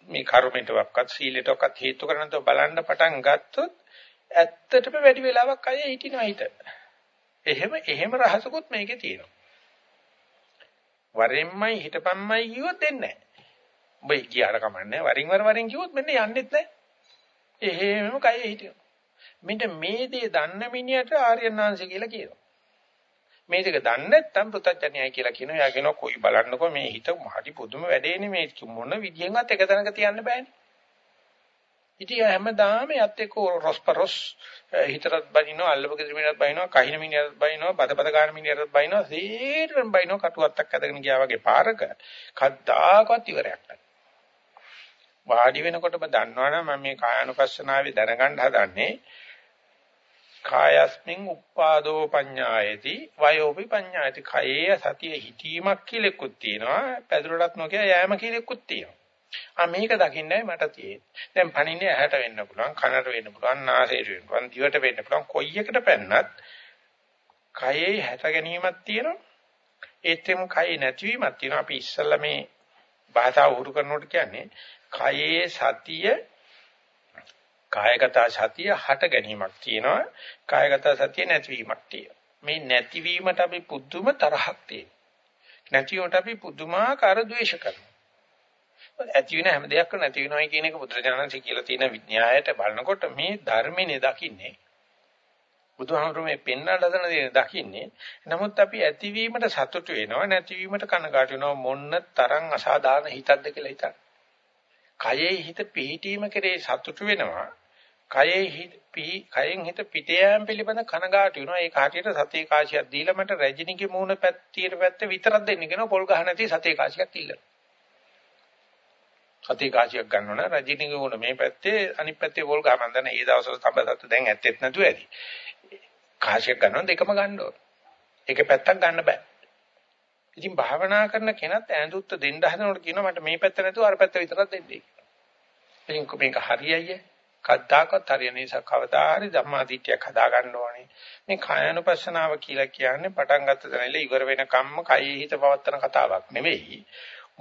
මේ කර්මයටවත් සීලයටවත් හේතු කරනතෝ බලන්න පටන් ගත්තොත් ඇත්තටම වැඩි වෙලාවක් අය හිටිනවා හිත. එහෙම එහෙම රහසකුත් මේකේ තියෙනවා. වරෙන්මයි හිටපම්මයි කිව්වොත් දෙන්නේ නැහැ. උඹ කියාර කමන්නේ වරින් වර වරින් කිව්වොත් මෙන්න යන්නෙත් නැහැ. එහෙමම කයෙ හිටිනවා. මෙන්න මේ දේ දන්න මිනිහට ආර්යනාංශ කියලා කියනවා. මේ දෙක දන්නේ නැත්නම් පුතඥයයි කියලා කියනවා. එයා කියනවා කොයි බලන්නකෝ මේ හිත මහටි පුදුම වැඩේනේ මේ මොන විදියෙන්වත් එක තැනක තියන්න බෑනේ. ඉතින් හැමදාම යත් එක්ක රොස්පරොස් හිතරත් බනිනවා අල්ලපගෙ මිනිහත් බනිනවා කහින මිනිහත් බනිනවා බදපද ගන්න මිනිහත් බනිනවා සීරෙන් බනිනවා කටුවත්තක් ඇදගෙන ගියා වගේ පාරක කද්දාකවත් ඉවරයක් නැහැ. වාඩි වෙනකොටම දන්නවනම් මම මේ කායानुපස්සනාවේ දැනගන්න හදන්නේ කායස්මින් උප්පාදෝ පඤ්ඤායති වයෝපි පඤ්ඤායති කයේ සතිය හිතීමක් කියලෙකුත් තියෙනවා පැදුරටත් නොකිය යෑම කියලෙකුත් තියෙනවා ආ මේක දකින්නයි මට තියෙන්නේ. දැන් පණින්නේ ඇහැට වෙන්න පුළුවන් කනට වෙන්න පුළුවන් නාසයට වෙන්න පුළුවන් දිවට වෙන්න පුළුවන් කොයි එකට පැන්නත් කයේ හැට ගැනීමක් තියෙනවා. ඒත්ෙම කයේ නැතිවීමක් තියෙනවා. අපි ඉස්සල්ලා මේ භාෂාව උරු කරනකොට කියන්නේ කයේ සතිය කායගත සතිය හට ගැනීමක් තියෙනවා. කායගත සතිය නැතිවීමක් තියෙනවා. මේ නැතිවීමට අපි පුදුම තරහක් තියෙනවා. නැතිවීමට අපි පුදුමාකාර ද්වේෂ කරනවා. ඇති වෙන හැම දෙයක්ම නැති වෙනවයි කියන එක බුදුරජාණන්සේ කියලා තියෙන විඥායයට බලනකොට මේ ධර්මනේ දකින්නේ බුදුහාමුදුරුවෝ මේ පෙන්වන්න හදන දේ දකින්නේ නමුත් අපි ඇතිවීමට සතුටු වෙනවා නැතිවීමට කනගාටු වෙනවා මොන්න තරම් අසාධාරණ හිතක්ද කියලා හිතන්න. කයේ හිත පිහිටීම කෙරේ සතුටු වෙනවා කයේ හිත කයෙන් හිත පිට යෑම පිළිබඳ කනගාටු වෙනවා. ඒක හරියට සතේ කාසියක් දීලා මට රජිනිගේ මූණ පැත්තියට පැත්ත විතරක් දෙන්න කියනවා පොල් ගහ නැති සතේ කාසියක් ඉල්ලනවා. සතේ කාසියක් ගන්නව නම් රජිනිගේ මූණ මේ පැත්තේ අනිත් පැත්තේ පොල් ගහ මන් දන්න ඒ දවස්වල තඹදත්ත දැන් ඇත්තෙත් නැතුව ඇති. කාසියක් ගන්නවා දෙකම ගන්න ඕන. එක පැත්තක් ගන්න බෑ. ඉතින් භාවනා කරන කෙනත් ඈඳුත්ත දෙන්න හදනකොට කියනවා මට මේ පැත්ත නැතුව අර පැත්ත විතරක් දෙන්න කියලා. ඉතින් මේක හරියයි කද්දාකත් හරියන නිසා කවදා හරි ධම්මාදිට්ඨියක් හදා ගන්න ඕනේ. මේ කායानुපස්සනාව කියලා කියන්නේ පටන් ගත්ත තැනilla ඉවර වෙන කම්ම කයෙහි හිත පවත්තන කතාවක් නෙවෙයි.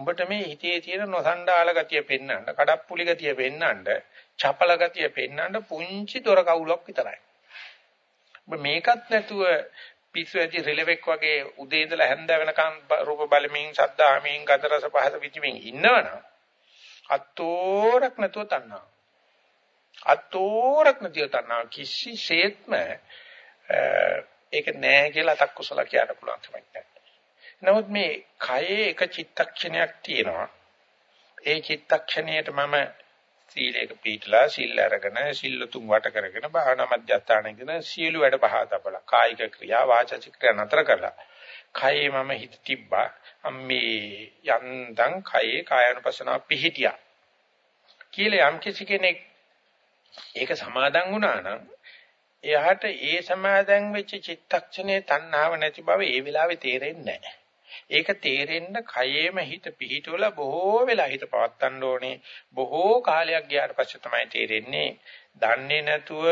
උඹට මේ හිතේ තියෙන නොසන්ඩාල ගතිය පෙන්වන්න, කඩප්පුලි ගතිය පෙන්වන්න, චපල ගතිය පෙන්වන්න පුංචි දොර කවුලක් විතරයි. ඔබ මේකත් නැතුව පිස්සු ඇති රිලෙවෙක් වගේ උදේ ඉඳලා හැන්ද වෙනකන් රූප බලමින්, ශබ්ද ආමින්, ගන්ධ රස පහස විචිමින් ඉන්නවනම් අතෝරක් නැතුව තණ්හා අතෝරක් නැතිව තනවා කිසිසේත්ම ඒක නෑ කියලා අතක් කුසල කියන්න පුළුවන් කමක් නැහැ. නමුත් මේ කයේ එක චිත්තක්ෂණයක් තියෙනවා. ඒ චිත්තක්ෂණයට මම සීලයක පිළිපදලා සිල් අරගෙන සිල් තුන් වට කරගෙන භාවනා මධ්‍යස්ථානගෙන සියලු වැඩ පහ තබලා කායික ක්‍රියා වාචික ක්‍රියා නතර කරලා කයේ මම හිත තිබ්බා අම්මේ යන්තම් කයේ කායනුපසනාව පිහිටියා කියලා යම් කිසි කෙනෙක් ඒක සමාදන් වුණා නම් එයාට ඒ සමාදන් වෙච්ච චිත්තක්ෂණයේ තණ්හාව නැති බව ඒ වෙලාවේ තේරෙන්නේ නැහැ. ඒක තේරෙන්න කයේම හිත පිහිටවල බොහෝ වෙලා හිත පවත්තන්න ඕනේ. බොහෝ කාලයක් ගියාට පස්සේ තමයි තේරෙන්නේ. දන්නේ නැතුව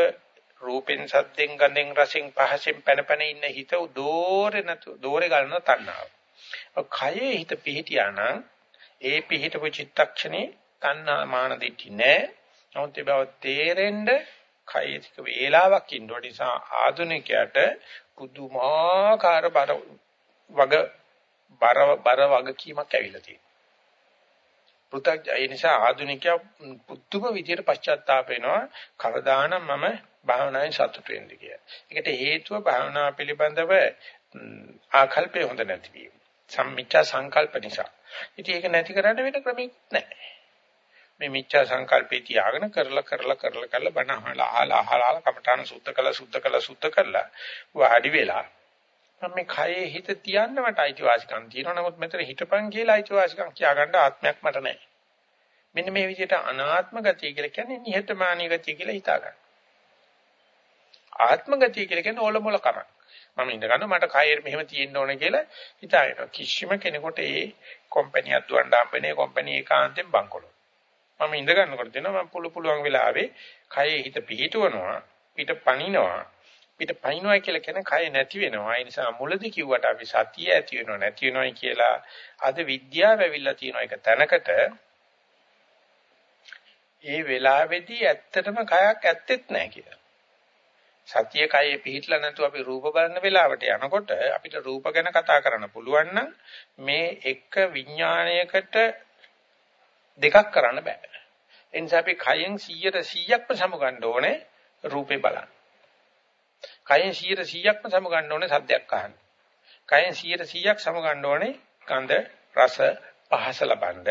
රූපෙන් සද්දෙන් ගඳෙන් රසෙන් පහසෙන් පැන පැන ඉන්න හිත දෝරේ නැතු දෝරේ ගලන තණ්හාව. කයේ හිත පිහිටියා නම් ඒ පිහිටපු චිත්තක්ෂණේ තණ්හා මාන දෙටි නැහැ. නමුත් ඒ බව තේරෙන්න කයිතික වේලාවක් ඉන්න නිසා ආධුනිකයට පුදුමාකාර බර වග බර බර වගකීමක් ඇවිල්ලා තියෙනවා. පෘථග් ඒ නිසා ආධුනිකයා පුදුම විදියට පශ්චාත්තාප වෙනවා කවදානම් මම භාවනාවෙන් සතුට වෙන්නේ කියලා. ඒකට හේතුව භාවනාව පිළිබඳව ආකල්පය හොඳ නැතිවීම. සම්මිච්ඡා සංකල්ප නිසා. ඉතින් ඒක නැති කරන්න වෙන ක්‍රමයක් නැහැ. මේ මිච්ඡා සංකල්පේ තියාගෙන කරලා කරලා කරලා කරලා බණ අහලා අහලා අහලා කමඨාන සුද්ධ කළා සුද්ධ කළා සුද්ධ කළා වාඩි වෙලා මම මේ කයේ හිත තියන්න මට අයිතිවාසිකම් තියෙනවා. නමුත් මෙතන හිතපන් කියලා අයිතිවාසිකම් කියාගන්න ආත්මයක් මට නැහැ. මෙන්න මේ විදිහට අනාත්ම ගතිය කියලා කියන්නේ නිහතමානී ගතිය කියලා හිතා ගන්න. ආත්ම ගතිය කියලා කියන්නේ ඕලොමල කමක්. මම ඉඳ ගන්න මට කයෙ මෙහෙම තියෙන්න ඕන කියලා හිතාගෙන කිසිම කෙනෙකුට ඒ කම්පැනියක් දුවන්න හම්බෙන්නේ කම්පැනි ඒකාන්තයෙන් බංකොලොත්. මම ඉඳ ගන්නකොට දෙනවා මම පුළු පුළුවන් වෙලාවේ කයෙ හිත පිහිටවනවා පිට පනිනවා පිට පනිනවා කියලා කියන කය නැති වෙනවා. ඒ නිසා මුලදී කිව්වට අපි සතිය ඇති වෙනව නැති වෙනවයි කියලා අද විද්‍යාව ඇවිල්ලා තියෙන එක තැනකට ඒ වෙලාවේදී ඇත්තටම කයක් ඇත්තෙත් නැහැ කියලා. සතිය කයේ පිහිටලා නැතුව අපි රූප බලන වෙලාවට යනකොට අපිට රූප ගැන කතා කරන්න පුළුවන් නම් මේ එක විඥාණයකට දෙකක් කරන්න බෑ. ඒ නිසා අපි කයෙන් 100ට 100ක්ම සමුගන්න ඕනේ රූපේ බලන්න. කයෙන් 100ට 100ක්ම සමුගන්න ඕනේ සද්දයක් අහන්න. කයෙන් 100ට 100ක් සමුගන්න ඕනේ ගඳ රස පහස ලබනද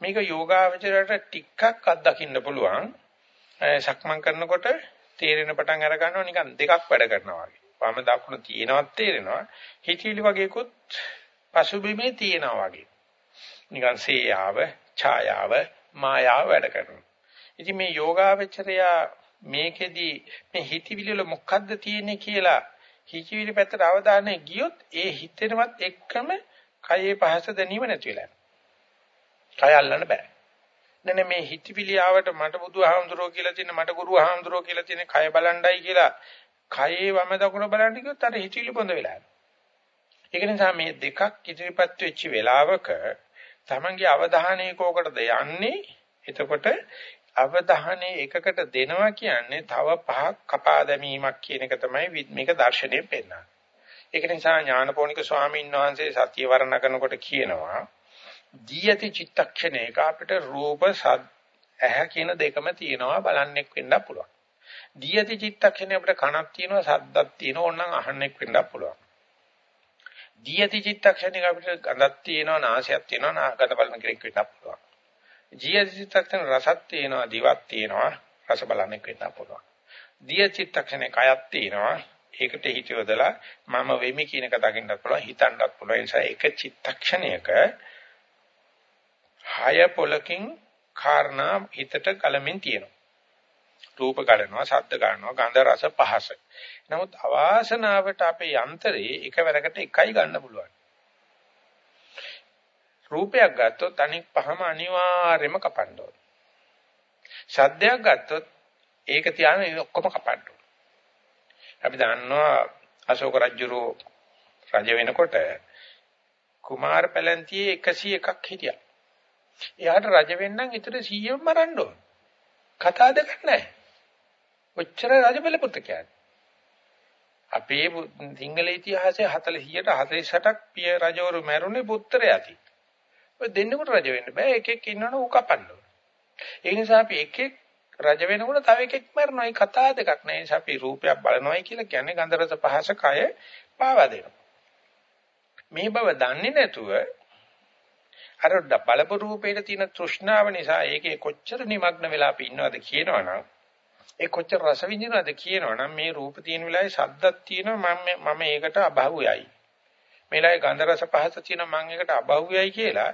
මේක යෝගාවචරයට ටිකක් අත්දකින්න පුළුවන්. සක්මන් කරනකොට තේරෙන පටන් අර ගන්නවා නිකන් දෙකක් වැඩ කරනවා වගේ. වම දකුණ තියෙනවත් තේරෙනවා. හිතවිලි වගේකුත් පසුබිමේ තියෙනවා වගේ. නිකන් සේයාව, ඡායාව, මායාව වැඩ කරනවා. ඉතින් මේ යෝගාවචරයා මේකෙදි මේ හිතවිලි වල මොකද්ද තියෙන්නේ කියලා හිතවිලි පැත්තට අවධානය ගියොත් ඒ හිතෙනවත් එක්කම කයේ පහස දැනීම නැති වෙලා යනවා. කය අල්ලන්න බෑ. නෑ මේ හිතවිලි ආවට මට බුදුහාමුදුරෝ කියලා තියෙන මට ගුරුහාමුදුරෝ කියලා තියෙන කය බලණ්ඩයි කියලා කයේ වම දකුණ බලන්න කිව්වොත් අර හිතවිලි බොඳ වෙලා යනවා. ඒක නිසා මේ දෙකක් ඉදිරිපත් වෙච්ච වෙලාවක තමන්ගේ අවධානය කෝකටද යන්නේ එතකොට අවධානය එකකට දෙනවා කියන්නේ තව පහක් කපා දැමීමක් කියන එක තමයි මේක දර්ශනයෙන් පෙන්නන්නේ. ඒක නිසා ඥානපෝනික ස්වාමීන් වහන්සේ සත්‍ය වර්ණ කරනකොට කියනවා දී ඇති චිත්තක්ෂණයක අපිට රූප සද් ඇහැ කියන දෙකම තියෙනවා බලන්නෙක් වෙන්න පුළුවන්. දී ඇති චිත්තක්ෂණය අපිට කනක් තියෙනවා සද්දක් තියෙනවා ඕනනම් අහන්නෙක් වෙන්න පුළුවන්. දී ඇති චිත්තක්ෂණයක අපිට ගඳක් තියෙනවා නාසයක් තියෙනවා නාගත බලන කෙනෙක් වෙන්න පුළුවන්. දී ඇති චිත්තක්ෂණ රසක් තියෙනවා දිවක් තියෙනවා රස බලන්නෙක් වෙන්න පුළුවන්. දී ඇති චිත්තක්ෂණේ කයක් තියෙනවා ඒකට හිතියොදලා මම වෙමි කියන එක දකින්නත් පුළුවන් හිතන්නත් පුළුවන් ඒ නිසා එක චිත්තක්ෂණයක හය පොලකින් කාරණා හිතට කලමින් තියෙනවා. රූප ගන්නවා, ශබ්ද ගන්නවා, ගන්ධ රස පහස. නමුත් අවාසනාවට අපේ යන්ත්‍රේ එකවරකට එකයි ගන්න පුළුවන්. රූපයක් ගත්තොත් අනික් පහම අනිවාර්යයෙන්ම කපන්න ඕන. ශබ්දයක් ගත්තොත් ඒක තියාගෙන ඔක්කොම කපන්න ඕන. අපි දන්නවා අශෝක රජුරෝ රජ වෙනකොට කුමාර පැලැන්තියේ 101ක් හිටියා. එයාට රජ වෙන්නම් ඊටර 100ම මරන්න ඕන. කතා දෙකක් නැහැ. ඔච්චර රජබල පුත කියන්නේ. අපේ සිංහල ඉතිහාසයේ 40ට 48ක් පිය රජවරු මැරුණේ පුත්‍රයාති. ඔය දෙන්නෙකුට රජ වෙන්න බෑ. එකෙක් ඉන්නවනේ ඌ කපන්න ඕන. ඒ නිසා අපි එකෙක් රජ වෙනකොට තව එකෙක් මරනවා. ඒ කතා දෙකක් නෑ. ඒ නිසා අපි රූපයක් බලනවායි කියලා කියන්නේ ගන්ධ රස පහස කය පාවා දෙනවා. මේ බව දන්නේ නැතුව අර බලපු රූපේට තියෙන තෘෂ්ණාව නිසා ඒකේ කොච්චර নিমগ্ন වෙලා අපි ඉන්නවද කියනවනම් ඒ කොච්චර රස විඳිනවද කියනවනම් මේ රූප තියෙන වෙලාවේ ශබ්දක් තියෙනවා මම මම ඒකට අභව්‍යයි මේලායි ගන්ධ රස පහස තියෙනවා මම ඒකට අභව්‍යයි කියලා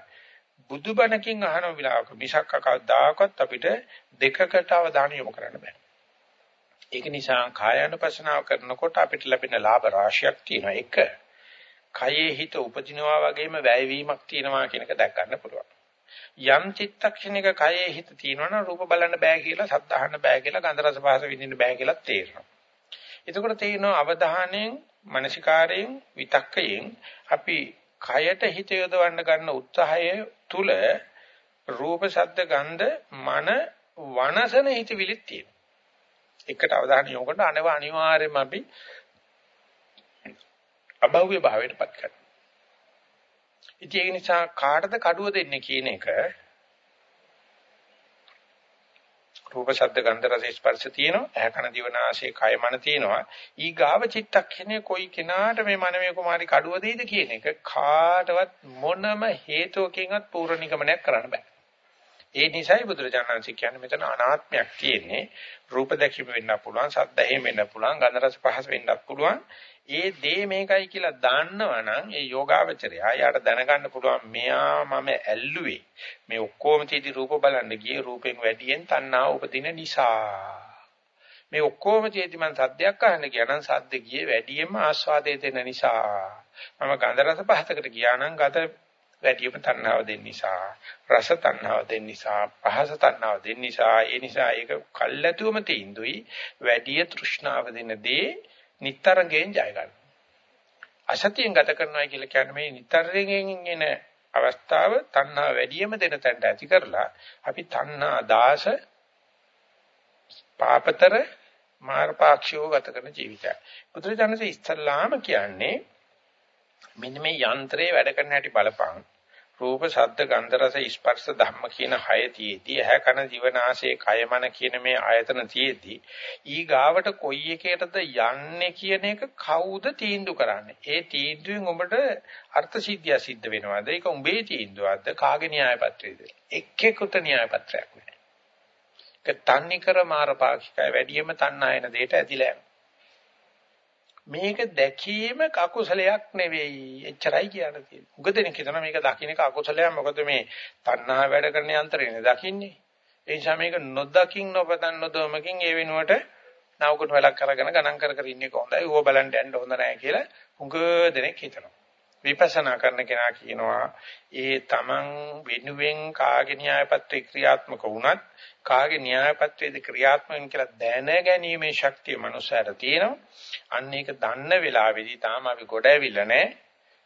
බුදුබණකින් අහන විලාක මිසක් කවදාකවත් අපිට දෙකකට අවධානය යොමු කරන්න බෑ ඒක නිසා කායानुපසනාව කරනකොට අපිට ලැබෙන ලාභ රාශියක් තියෙනවා එක කයේ හිත උපදිනවා වගේම වැයවීමක් තියෙනවා කියන එක දැක් ගන්න පුළුවන්. යම් චිත්තක්ෂණික කයේ හිත තියෙනවා නම් රූප බලන්න බෑ කියලා, සද්ද අහන්න බෑ කියලා, ගන්ධ රස පහස විඳින්න බෑ කියලා තේරෙනවා. එතකොට තේරෙනවා අවධානයෙන්, මානසිකාරයෙන්, විතක්කයෙන් අපි කයට හිත යොදවන්න ගන්න උත්සාහය තුල රූප, ශබ්ද, ගන්ධ, මන වනසන හිතවිලිත් තියෙනවා. එකට අවධානය යොමු කරන අනව අනිවාර්යයෙන්ම අපි අභව්‍ය භාවයටපත් කරනවා. ඉතින් ඒ නිසා කාටද කඩුව දෙන්නේ කියන එක රූප ශබ්ද ගන්ධ රස ස්පර්ශ තියෙනවා. ඇහැ කන දිව නාසය කය මන තියෙනවා. ඊ ගාව චිත්තක්ෂණේ කොයි කෙනාට මේ මනමේ කුමාරි කඩුව දෙයිද කියන එක කාටවත් මොනම හේතුවකින්වත් පූර්ණ නිගමනයක් කරන්න බෑ. ඒ නිසයි බුදුරජාණන්සේ කියන්නේ මෙතන අනාත්මයක් තියෙන්නේ. රූප දැකීම වෙන්න පුළුවන් සද්ද එහෙම වෙන්න පුළුවන් ගන්ධ රස පහස වෙන්නත් පුළුවන්. ඒ දේ මේකයි කියලා දන්නවනම් ඒ යෝගාවචරය යාට දැනගන්න පුළුවන් මෙයා මම ඇල්ලුවේ. මේ ඔක්කොම තීදි රූප බලන්න ගියේ රූපෙන් වැඩියෙන් තණ්හා උපදින නිසා. මේ ඔක්කොම තීදි මං සද්දයක් අහන්න ගියා නම් සද්ද ගියේ වැඩියෙන්ම ආස්වාදයේ දෙන නිසා. මම ගන්ධ රස පහතකට ගියා නම් ගත වැඩිම තණ්හාව දෙන්න නිසා. රස තණ්හාව දෙන්න නිසා පහස තණ්හාව දෙන්න නිසා. ඒ නිසා ඒක කල්ැතුවම තීන්දුයි. වැඩි තෘෂ්ණාව දෙන දේ නිතරයෙන් ජය ගන්න. අසතියෙන් ගත කරනවා කියලා කියන්නේ මේ නිතරයෙන් එන අවස්ථාව තණ්හා වැඩියම දෙන තැනට ඇති කරලා අපි තණ්හා දාස පාපතර මාර්ගපාක්ෂියව ගත කරන ජීවිතය. බුදුරජාණන්සේ ඉස්සල්ලාම කියන්නේ මෙන්න මේ යන්ත්‍රයේ වැඩ කරන හැටි බලපං. රූප, ශබ්ද, ගන්ධ, රස, ස්පර්ශ ධම්ම කියන හය තියේදී ඇහැ කන දිවනාසය කය මන කියන මේ ආයතන තියේදී ඊ ගාවට කොයි එකකටද යන්නේ කියන එක කවුද තීන්දුව කරන්නේ? ඒ තීන්දුවෙන් ඔබට අර්ථ සිද්ධිය සිද්ධ වෙනවද? ඒක උඹේ තීන්දුවක්ද? කාගේ න්‍යාය පත්‍රයේද? එක්කෙකුට න්‍යාය පත්‍රයක් නෑ. ඒක තන්නේ කර මාරපාක්ෂිකයි වැඩියෙන්ම තණ්හායන දෙයට ඇදිලා යනවා. මේක දැකීම කකුසලයක් නෙවෙයි. එච්චරයි කියන්න තියෙන්නේ. උගදෙනෙක් හිතන මේක දකින්න එක අකුසලයක්. මොකද මේ තණ්හා වැඩ කරන යන්ත්‍රයනේ දකින්නේ. ඒ නිසා මේක නොදකින් නොපතන් නොදොමකින් ඒ වෙනුවට නවකට වෙලක් කරගෙන ගණන් කර කර ඉන්නේ කොහොඳයි. ඌව බලන්න යන්න හොඳ නැහැ කියලා උගදෙනෙක් හිතනවා. විපස්සනා කරන කෙනා කියනවා ඒ තමන් වෙනුවෙන් කාගේ න්‍යායපත්‍රේ ක්‍රියාත්මක වුණත් කාගේ න්‍යායපත්‍රයේද ක්‍රියාත්මක කියලා දැන ගැනීමේ ශක්තිය මනුස්සයට තියෙනවා. අන්න ඒක දන්න වෙලාවේදී තාම අපි ගොඩ ඇවිල්ලා නැහැ.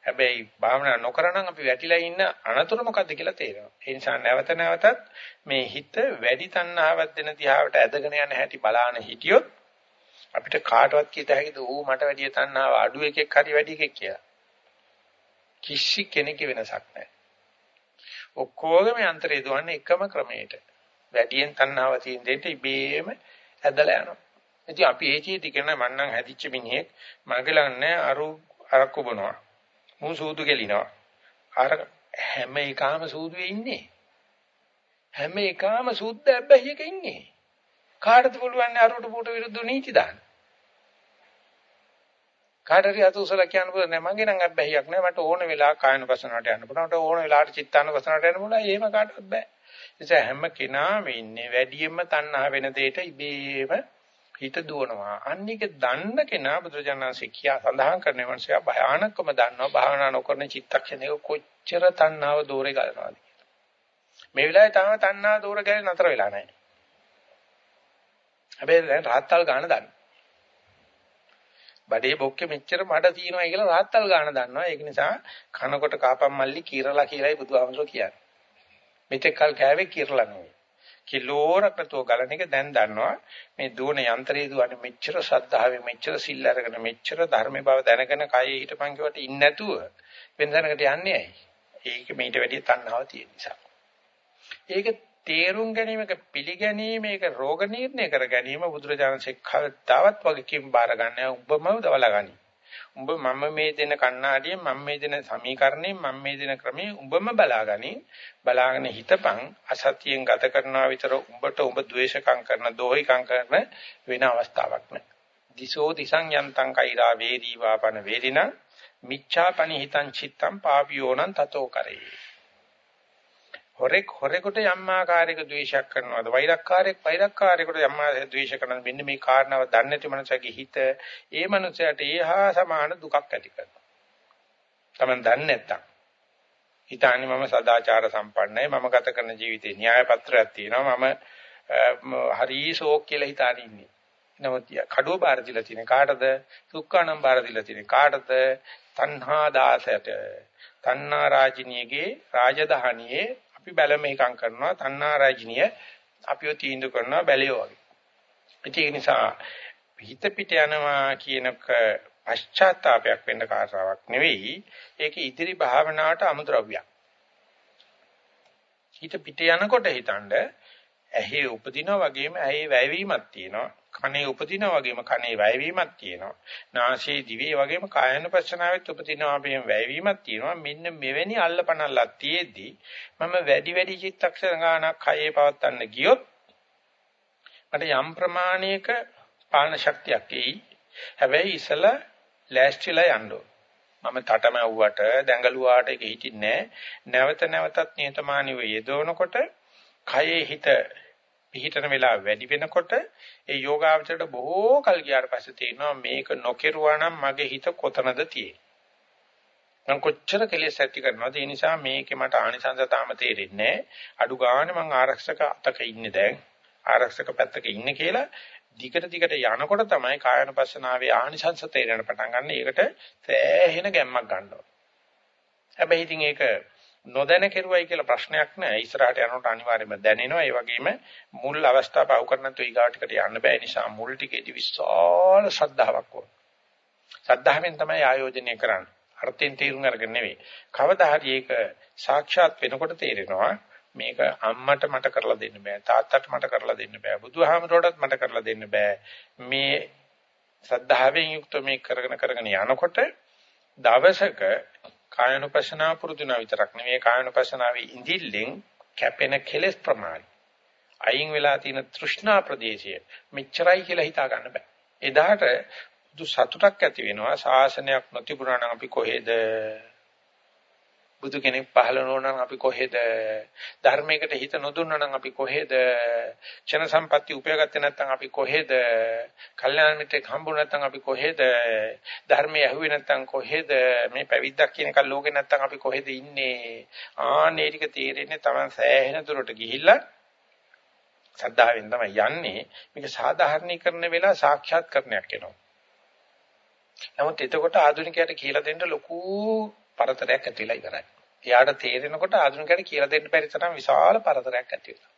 හැබැයි භාවනා නොකරනම් අපි වැටිලා ඉන්න අනතුරු මොකද්ද කියලා තේරෙනවා. ඒ නිසා නැවත නැවතත් මේ හිත වැඩි තණ්හාවක් දෙන දිහාවට ඇදගෙන යන හැටි බලාන හිටියොත් අපිට කාටවත් කියත හැකිද ඌ මට වැඩි තණ්හාව අඩු එකෙක් හරි වැඩි එකෙක් කියලා. කිසි කෙනෙකුගේ වෙනසක් නැහැ. ඔක්කොගම යන්ත්‍රය දුවන්නේ එකම ක්‍රමයට. වැඩියෙන් තණ්හාව තියෙන දෙයට ඉබේම ඇදලා යනවා. ඉතින් අපි ඒ චීති කරන මන්නම් හැදිච්ච මිනිහෙක් මගලන්නේ අරු අරක්කු බොනවා. මූ සූදු කෙලිනවා. අර හැම එකම සූදුවේ ඉන්නේ. හැම එකම සුද්ධ ඇබ්බැහියක ඉන්නේ. කාටද පුළුවන් අරුට පුට විරුද්ධ නීති දාන්න? කාටරි අත උසලා කියන්න පුළුවන් නෑ මගේ නම් අබ්බැහියක් නෑ මට ඕන වෙලාවක කායන වසනට යන්න පුළුවන්. මට ඕන වෙලාවට චිත්තාන වසනට යන්න පුළුවන්. එහෙම කාටවත් බෑ. නිසා හැම කෙනාම ඉන්නේ වැඩියෙන්ම තණ්හා වෙන දෙයට ඉබේම හිත දුවනවා. අනික දන්න කෙනා බුදුරජාණන්සේ කියා සඳහන් කරන මනුස්සයා භයානකම දන්නවා. භාවනා නොකරන චිත්තක්ෂණයක කොච්චර තණ්හාව දෝරේ ගලනවාද මේ වෙලාවේ තාම තණ්හා දෝර ගැලේ නතර වෙලා නැහැ හැබැයි දැන් රාත්තල් ගන්න දන්නවා බඩේ බොක්කේ මෙච්චර මඩ තියෙනවා කියලා රාත්තල් ගාන දන්නවා. ඒක නිසා කනකොට කාපම් මල්ලි කීරලා කියලායි බුදුහාමුදුරුවෝ කියන්නේ. මෙතෙක් කල් කෑවේ කීරලා නෙවෙයි. කිලෝරක් නැතුව ගලන එක දැන් දන්නවා. මේ දුවන යන්ත්‍රයේ දුවන්නේ මෙච්චර ශ්‍රද්ධාවෙන් මෙච්චර සිල් අරගෙන මෙච්චර ධර්මේ බව දැනගෙන කයේ හිටපන් කියවට ඉන්නේ නැතුව වෙන තැනකට යන්නේ ඇයි? ඒක මීට වැඩිය තණ්හාව තියෙන නිසා. ඒක තේරුම් ගැනීමක පිළිගැනීම ඒක රෝග නිర్ణය කර ගැනීම බුදුරජාණන්සේ කවදාවත් වගකීම් බාර ගන්න උඹම දවලාගනි. උඹ මම මේ දෙන කණ්ණාඩියෙන් මම මේ දෙන සමීකරණයෙන් මම මේ දෙන ක්‍රමයේ උඹම බලාගනි. බලාගෙන හිතපන් අසතියෙන් ගත කරනවා විතර උඹට උඹ ද්වේෂකම් කරන දෝහිකම් කරන වෙන අවස්ථාවක් නැහැ. දිසෝ දිසං යන්තං කෛරා වේදී වාපන වේදිනා මිච්ඡාපනි හිතං චිත්තං පාපියෝනං තතෝ කරේ හොරෙක් හොරෙකුට යම් ආකාරයක ද්වේෂයක් කරනවාද වෛරක්කාරයෙක් වෛරක්කාරයෙකුට යම් ආකාරයක ද්වේෂ කරනවාද මෙන්න මේ කාරණාව දන්නේ නැති මනුස්සයගේ හිත ඒ මනුස්සයාට ඒහා සමාන දුකක් ඇති කරනවා. Taman දන්නේ නැත්තම් හිතන්නේ මම සදාචාර සම්පන්නයි මම ගත කරන ජීවිතේ න්‍යාය පත්‍රයක් තියෙනවා මම හරි ෂෝක් කියලා හිතාන ඉන්නේ. නමුත් කඩුව බාර දීලා තියෙන කාටද? සුක්කානම් බාර දීලා තියෙන කාටද? තණ්හා දාසයට. තණ්හා රාජිනියගේ රාජධානියේ අපි බැල මේකම් කරනවා තණ්හා රාජිනිය අපිව තීන්දුව කරනවා බැලියෝ වගේ. ඒක නිසා හිත පිට යනවා කියනක පශ්චාත්තාවයක් වෙන්න කාරණාවක් නෙවෙයි. ඒක ඉදිරි භාවනාවට අමුද්‍රව්‍යයක්. හිත පිට යනකොට හිතනද ඇහි උපදිනා වගේම ඇහි වැයවීමක් තියෙනවා. කනේ උපදිනා වගේම කනේ වැයවීමක් තියෙනවා. නාසයේ දිවේ වගේම කායනුපස්සනාවෙත් උපදිනා වගේම වැයවීමක් තියෙනවා. මෙන්න මෙවැනි අල්ලපනල්ලක් තියේදී මම වැඩි වැඩි චිත්තක්ෂණ ගානක් කයේ පවත්වන්න ගියොත් මට යම් ප්‍රමාණයක පාලන ශක්තියක් එයි. හැබැයි ඉසල ලෑස්තිලා යන්න මම තටමැව්වට දැඟලුවාට ඒක හිටින්නේ නැවත නැවතත් නියතමානීව යෙදවනකොට කයේ හිත පිහිටන වෙලාව වැඩි වෙනකොට ඒ යෝගාවචරයට බොහෝ කල් ගියාට පස්සේ තේරෙනවා මේක නොකිරුවා නම් මගේ හිත කොතනද තියෙන්නේ මම කොච්චර කෙලෙස් ඇති කරනවද ඒ නිසා මේකේ මට ආනිසංස තාම තේරෙන්නේ අඩු ගානේ මං ආරක්ෂක අතක ඉන්නේ දැන් ආරක්ෂක පැත්තක ඉන්නේ කියලා දිගට දිගට යනකොට තමයි කායනපස්සනාවේ ආනිසංස තේරෙන පටන් ගන්න. ඒකට සෑහෙන ගැම්මක් ගන්නවා. හැබැයි ඉතින් ඒක නොදැන කෙරුවයි කියලා ප්‍රශ්නයක් නෑ. ඉස්සරහට යනකොට අනිවාර්යයෙන්ම දැනෙනවා. ඒ වගේම මුල් අවස්ථාව පව කරනත් ඊගාටකට යන්න බෑ. නිසා මුල් ටිකේදී විශාල ශ්‍රද්ධාවක් ඕන. ශ්‍රද්ධාවෙන් තමයි ආයෝජනය කරන්නේ. අර්ථයෙන් තේරුම් අරගෙන නෙවෙයි. කවදා හරි ඒක සාක්ෂාත් වෙනකොට තේරෙනවා මේක අම්මට මට කරලා දෙන්න බෑ තාත්තට මට කරලා දෙන්න බෑ බුදුහාමරටත් මට කරලා දෙන්න බෑ මේ සද්ධාවෙන් යුක්ත මේ කරගෙන කරගෙන යනකොට දවසක කායනුපසනාව පුරුදුනා විතරක් නෙවෙයි කායනුපසනාවේ ඉඳිල්ලෙන් කැපෙන කෙලෙස් ප්‍රමාණය. අයින් වෙලා තියෙන තෘෂ්ණා ප්‍රදේශය මෙච්චරයි කියලා හිතා ගන්න බෑ. එදාට දු සතුටක් ඇති වෙනවා. ශාසනයක් නොතිබුණා නම් අපි කොහෙද? බුදු කෙනෙක් පහළ නොවන අපි කොහෙද ධර්මයකට හිත නොදුන්නා නම් අපි කොහෙද? ක්ෂණ සම්පatti උපයාගත්තේ නැත්නම් අපි කොහෙද? කල්යාණ මිත්‍රෙක් හම්බුනේ නැත්නම් අපි කොහෙද? ධර්මයේ ඇහුවේ නැත්නම් කොහෙද? මේ පැවිද්දක් කියන එක ලෝකේ නැත්නම් අපි කොහෙද ඉන්නේ? ආනේ ටික තේරෙන්නේ Taman සෑහෙන දුරට ගිහිල්ලා සද්ධාවෙන් තමයි යන්නේ. මේක සාධාරණීකරණ වෙලා සාක්ෂාත්කරණයක් එනවා නමුත් එතකොට ආධුනිකයට කියලා දෙන්න ලොකු පරතරයක් ඇති වෙලා ඉවරයි. එයාට තේරෙනකොට ආධුනිකයට කියලා දෙන්න බැරි තරම් විශාල පරතරයක් ඇති වෙනවා.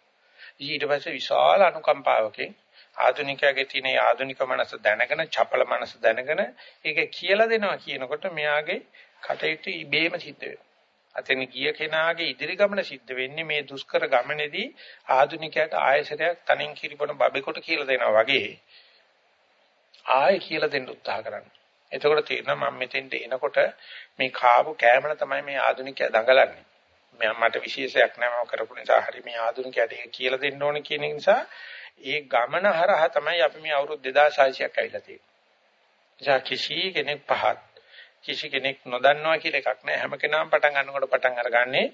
ඊට පස්සේ විශාල අනුකම්පාවකින් ආධුනිකයාගේ තියෙන ආධුනික මනස දැනගෙන, චපල මනස දැනගෙන ඒක කියලා දෙනවා කියනකොට මෙයාගේ කටයුතු ඉබේම සිද්ධ වෙනවා. අතෙන් ගිය කෙනාගේ ඉදිරි ගමන සිද්ධ වෙන්නේ මේ දුෂ්කර ගමනේදී ආධුනිකයාට ආයසරයක් තනින් කිරිබොන බබෙකුට කියලා දෙනවා වගේ ආයෙ කියලා දෙන්න උත්සාහ කරනවා. එතකොට තේරෙනවා මම මෙතෙන්ට එනකොට මේ කාපු කෑමන තමයි මේ ආධුනිකයා දඟලන්නේ. මම මට විශේෂයක් නැහැ මම කරපු නිසා හරි මේ ආධුනිකයාට ඒක කියලා දෙන්න ඕන කියන නිසා ඒ ගමන හරහා තමයි අපි මේ අවුරුදු 2600ක් ඇවිල්ලා තියෙන්නේ. එසා කිසි කෙනෙක් පහත් කිසි කෙනෙක් නොදන්නවා කියලා එකක් නැහැ. හැම කෙනාම පටන් ගන්නකොට පටන් අරගන්නේ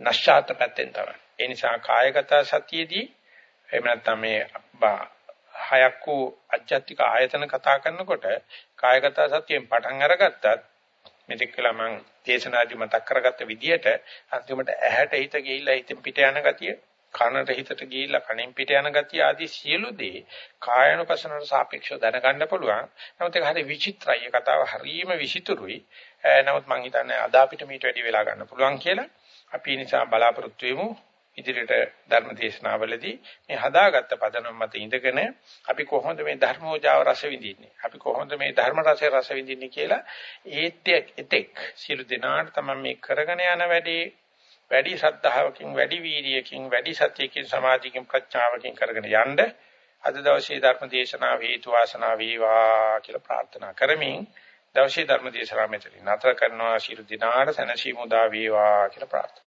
නැශ්චාත පැත්තෙන් තමයි. ඒ නිසා කායගත සතියේදී එහෙම නැත්නම් මේ හයක් වූ අධ්‍යාත්මික ආයතන කතා කරනකොට කායගත සතියෙන් පටන් අරගත්තත් මෙතෙක් කළා මම දේශනාදි මතක් කරගත්ත විදිහට අන්තිමට ඇහැට හිත ගිහිල්ලා හිතෙන් පිට යන ගතිය කනට හිතට ගිහිල්ලා කනෙන් පිට යන ගතිය ආදී සියලු දේ කායනුපසනට සාපේක්ෂව දැනගන්න පුළුවන්. නමුත් ඒක හරි විචිත්‍රයි. ඒ කතාව හරිම විචිතුරුයි. නමුත් මම හිතන්නේ අද අපිට මීට වැඩි වෙලා ගන්න පුළුවන් කියලා. අපි නිසා බලාපොරොත්තු වෙමු. ඉදිරියට ධර්ම දේශනාවලදී මේ හදාගත්ත පදනම මත ඉඳගෙන අපි කොහොමද මේ ධර්මෝජාව රස විඳින්නේ? අපි කොහොමද මේ ධර්ම රසය රස විඳින්නේ කියලා ඒත්‍යක් එතෙක් සියලු දෙනාට තමයි මේ කරගෙන යන වැඩේ. වැඩි ශ්‍රද්ධාවකින් වැඩි වීරියකින් වැඩි සත්‍යකින් සමාධියකින් ප්‍රඥාවකින් කරගෙන යන්න අද දවසේ ධර්ම දේශනාව හේතු වාසනා වේවා කියලා ප්‍රාර්ථනා කරමින් දවසේ ධර්ම දේශනාව මෙතන නතර කරනවා. ශිරු දිනාට සනසීමු දා වේවා කියලා ප්‍රාර්ථනා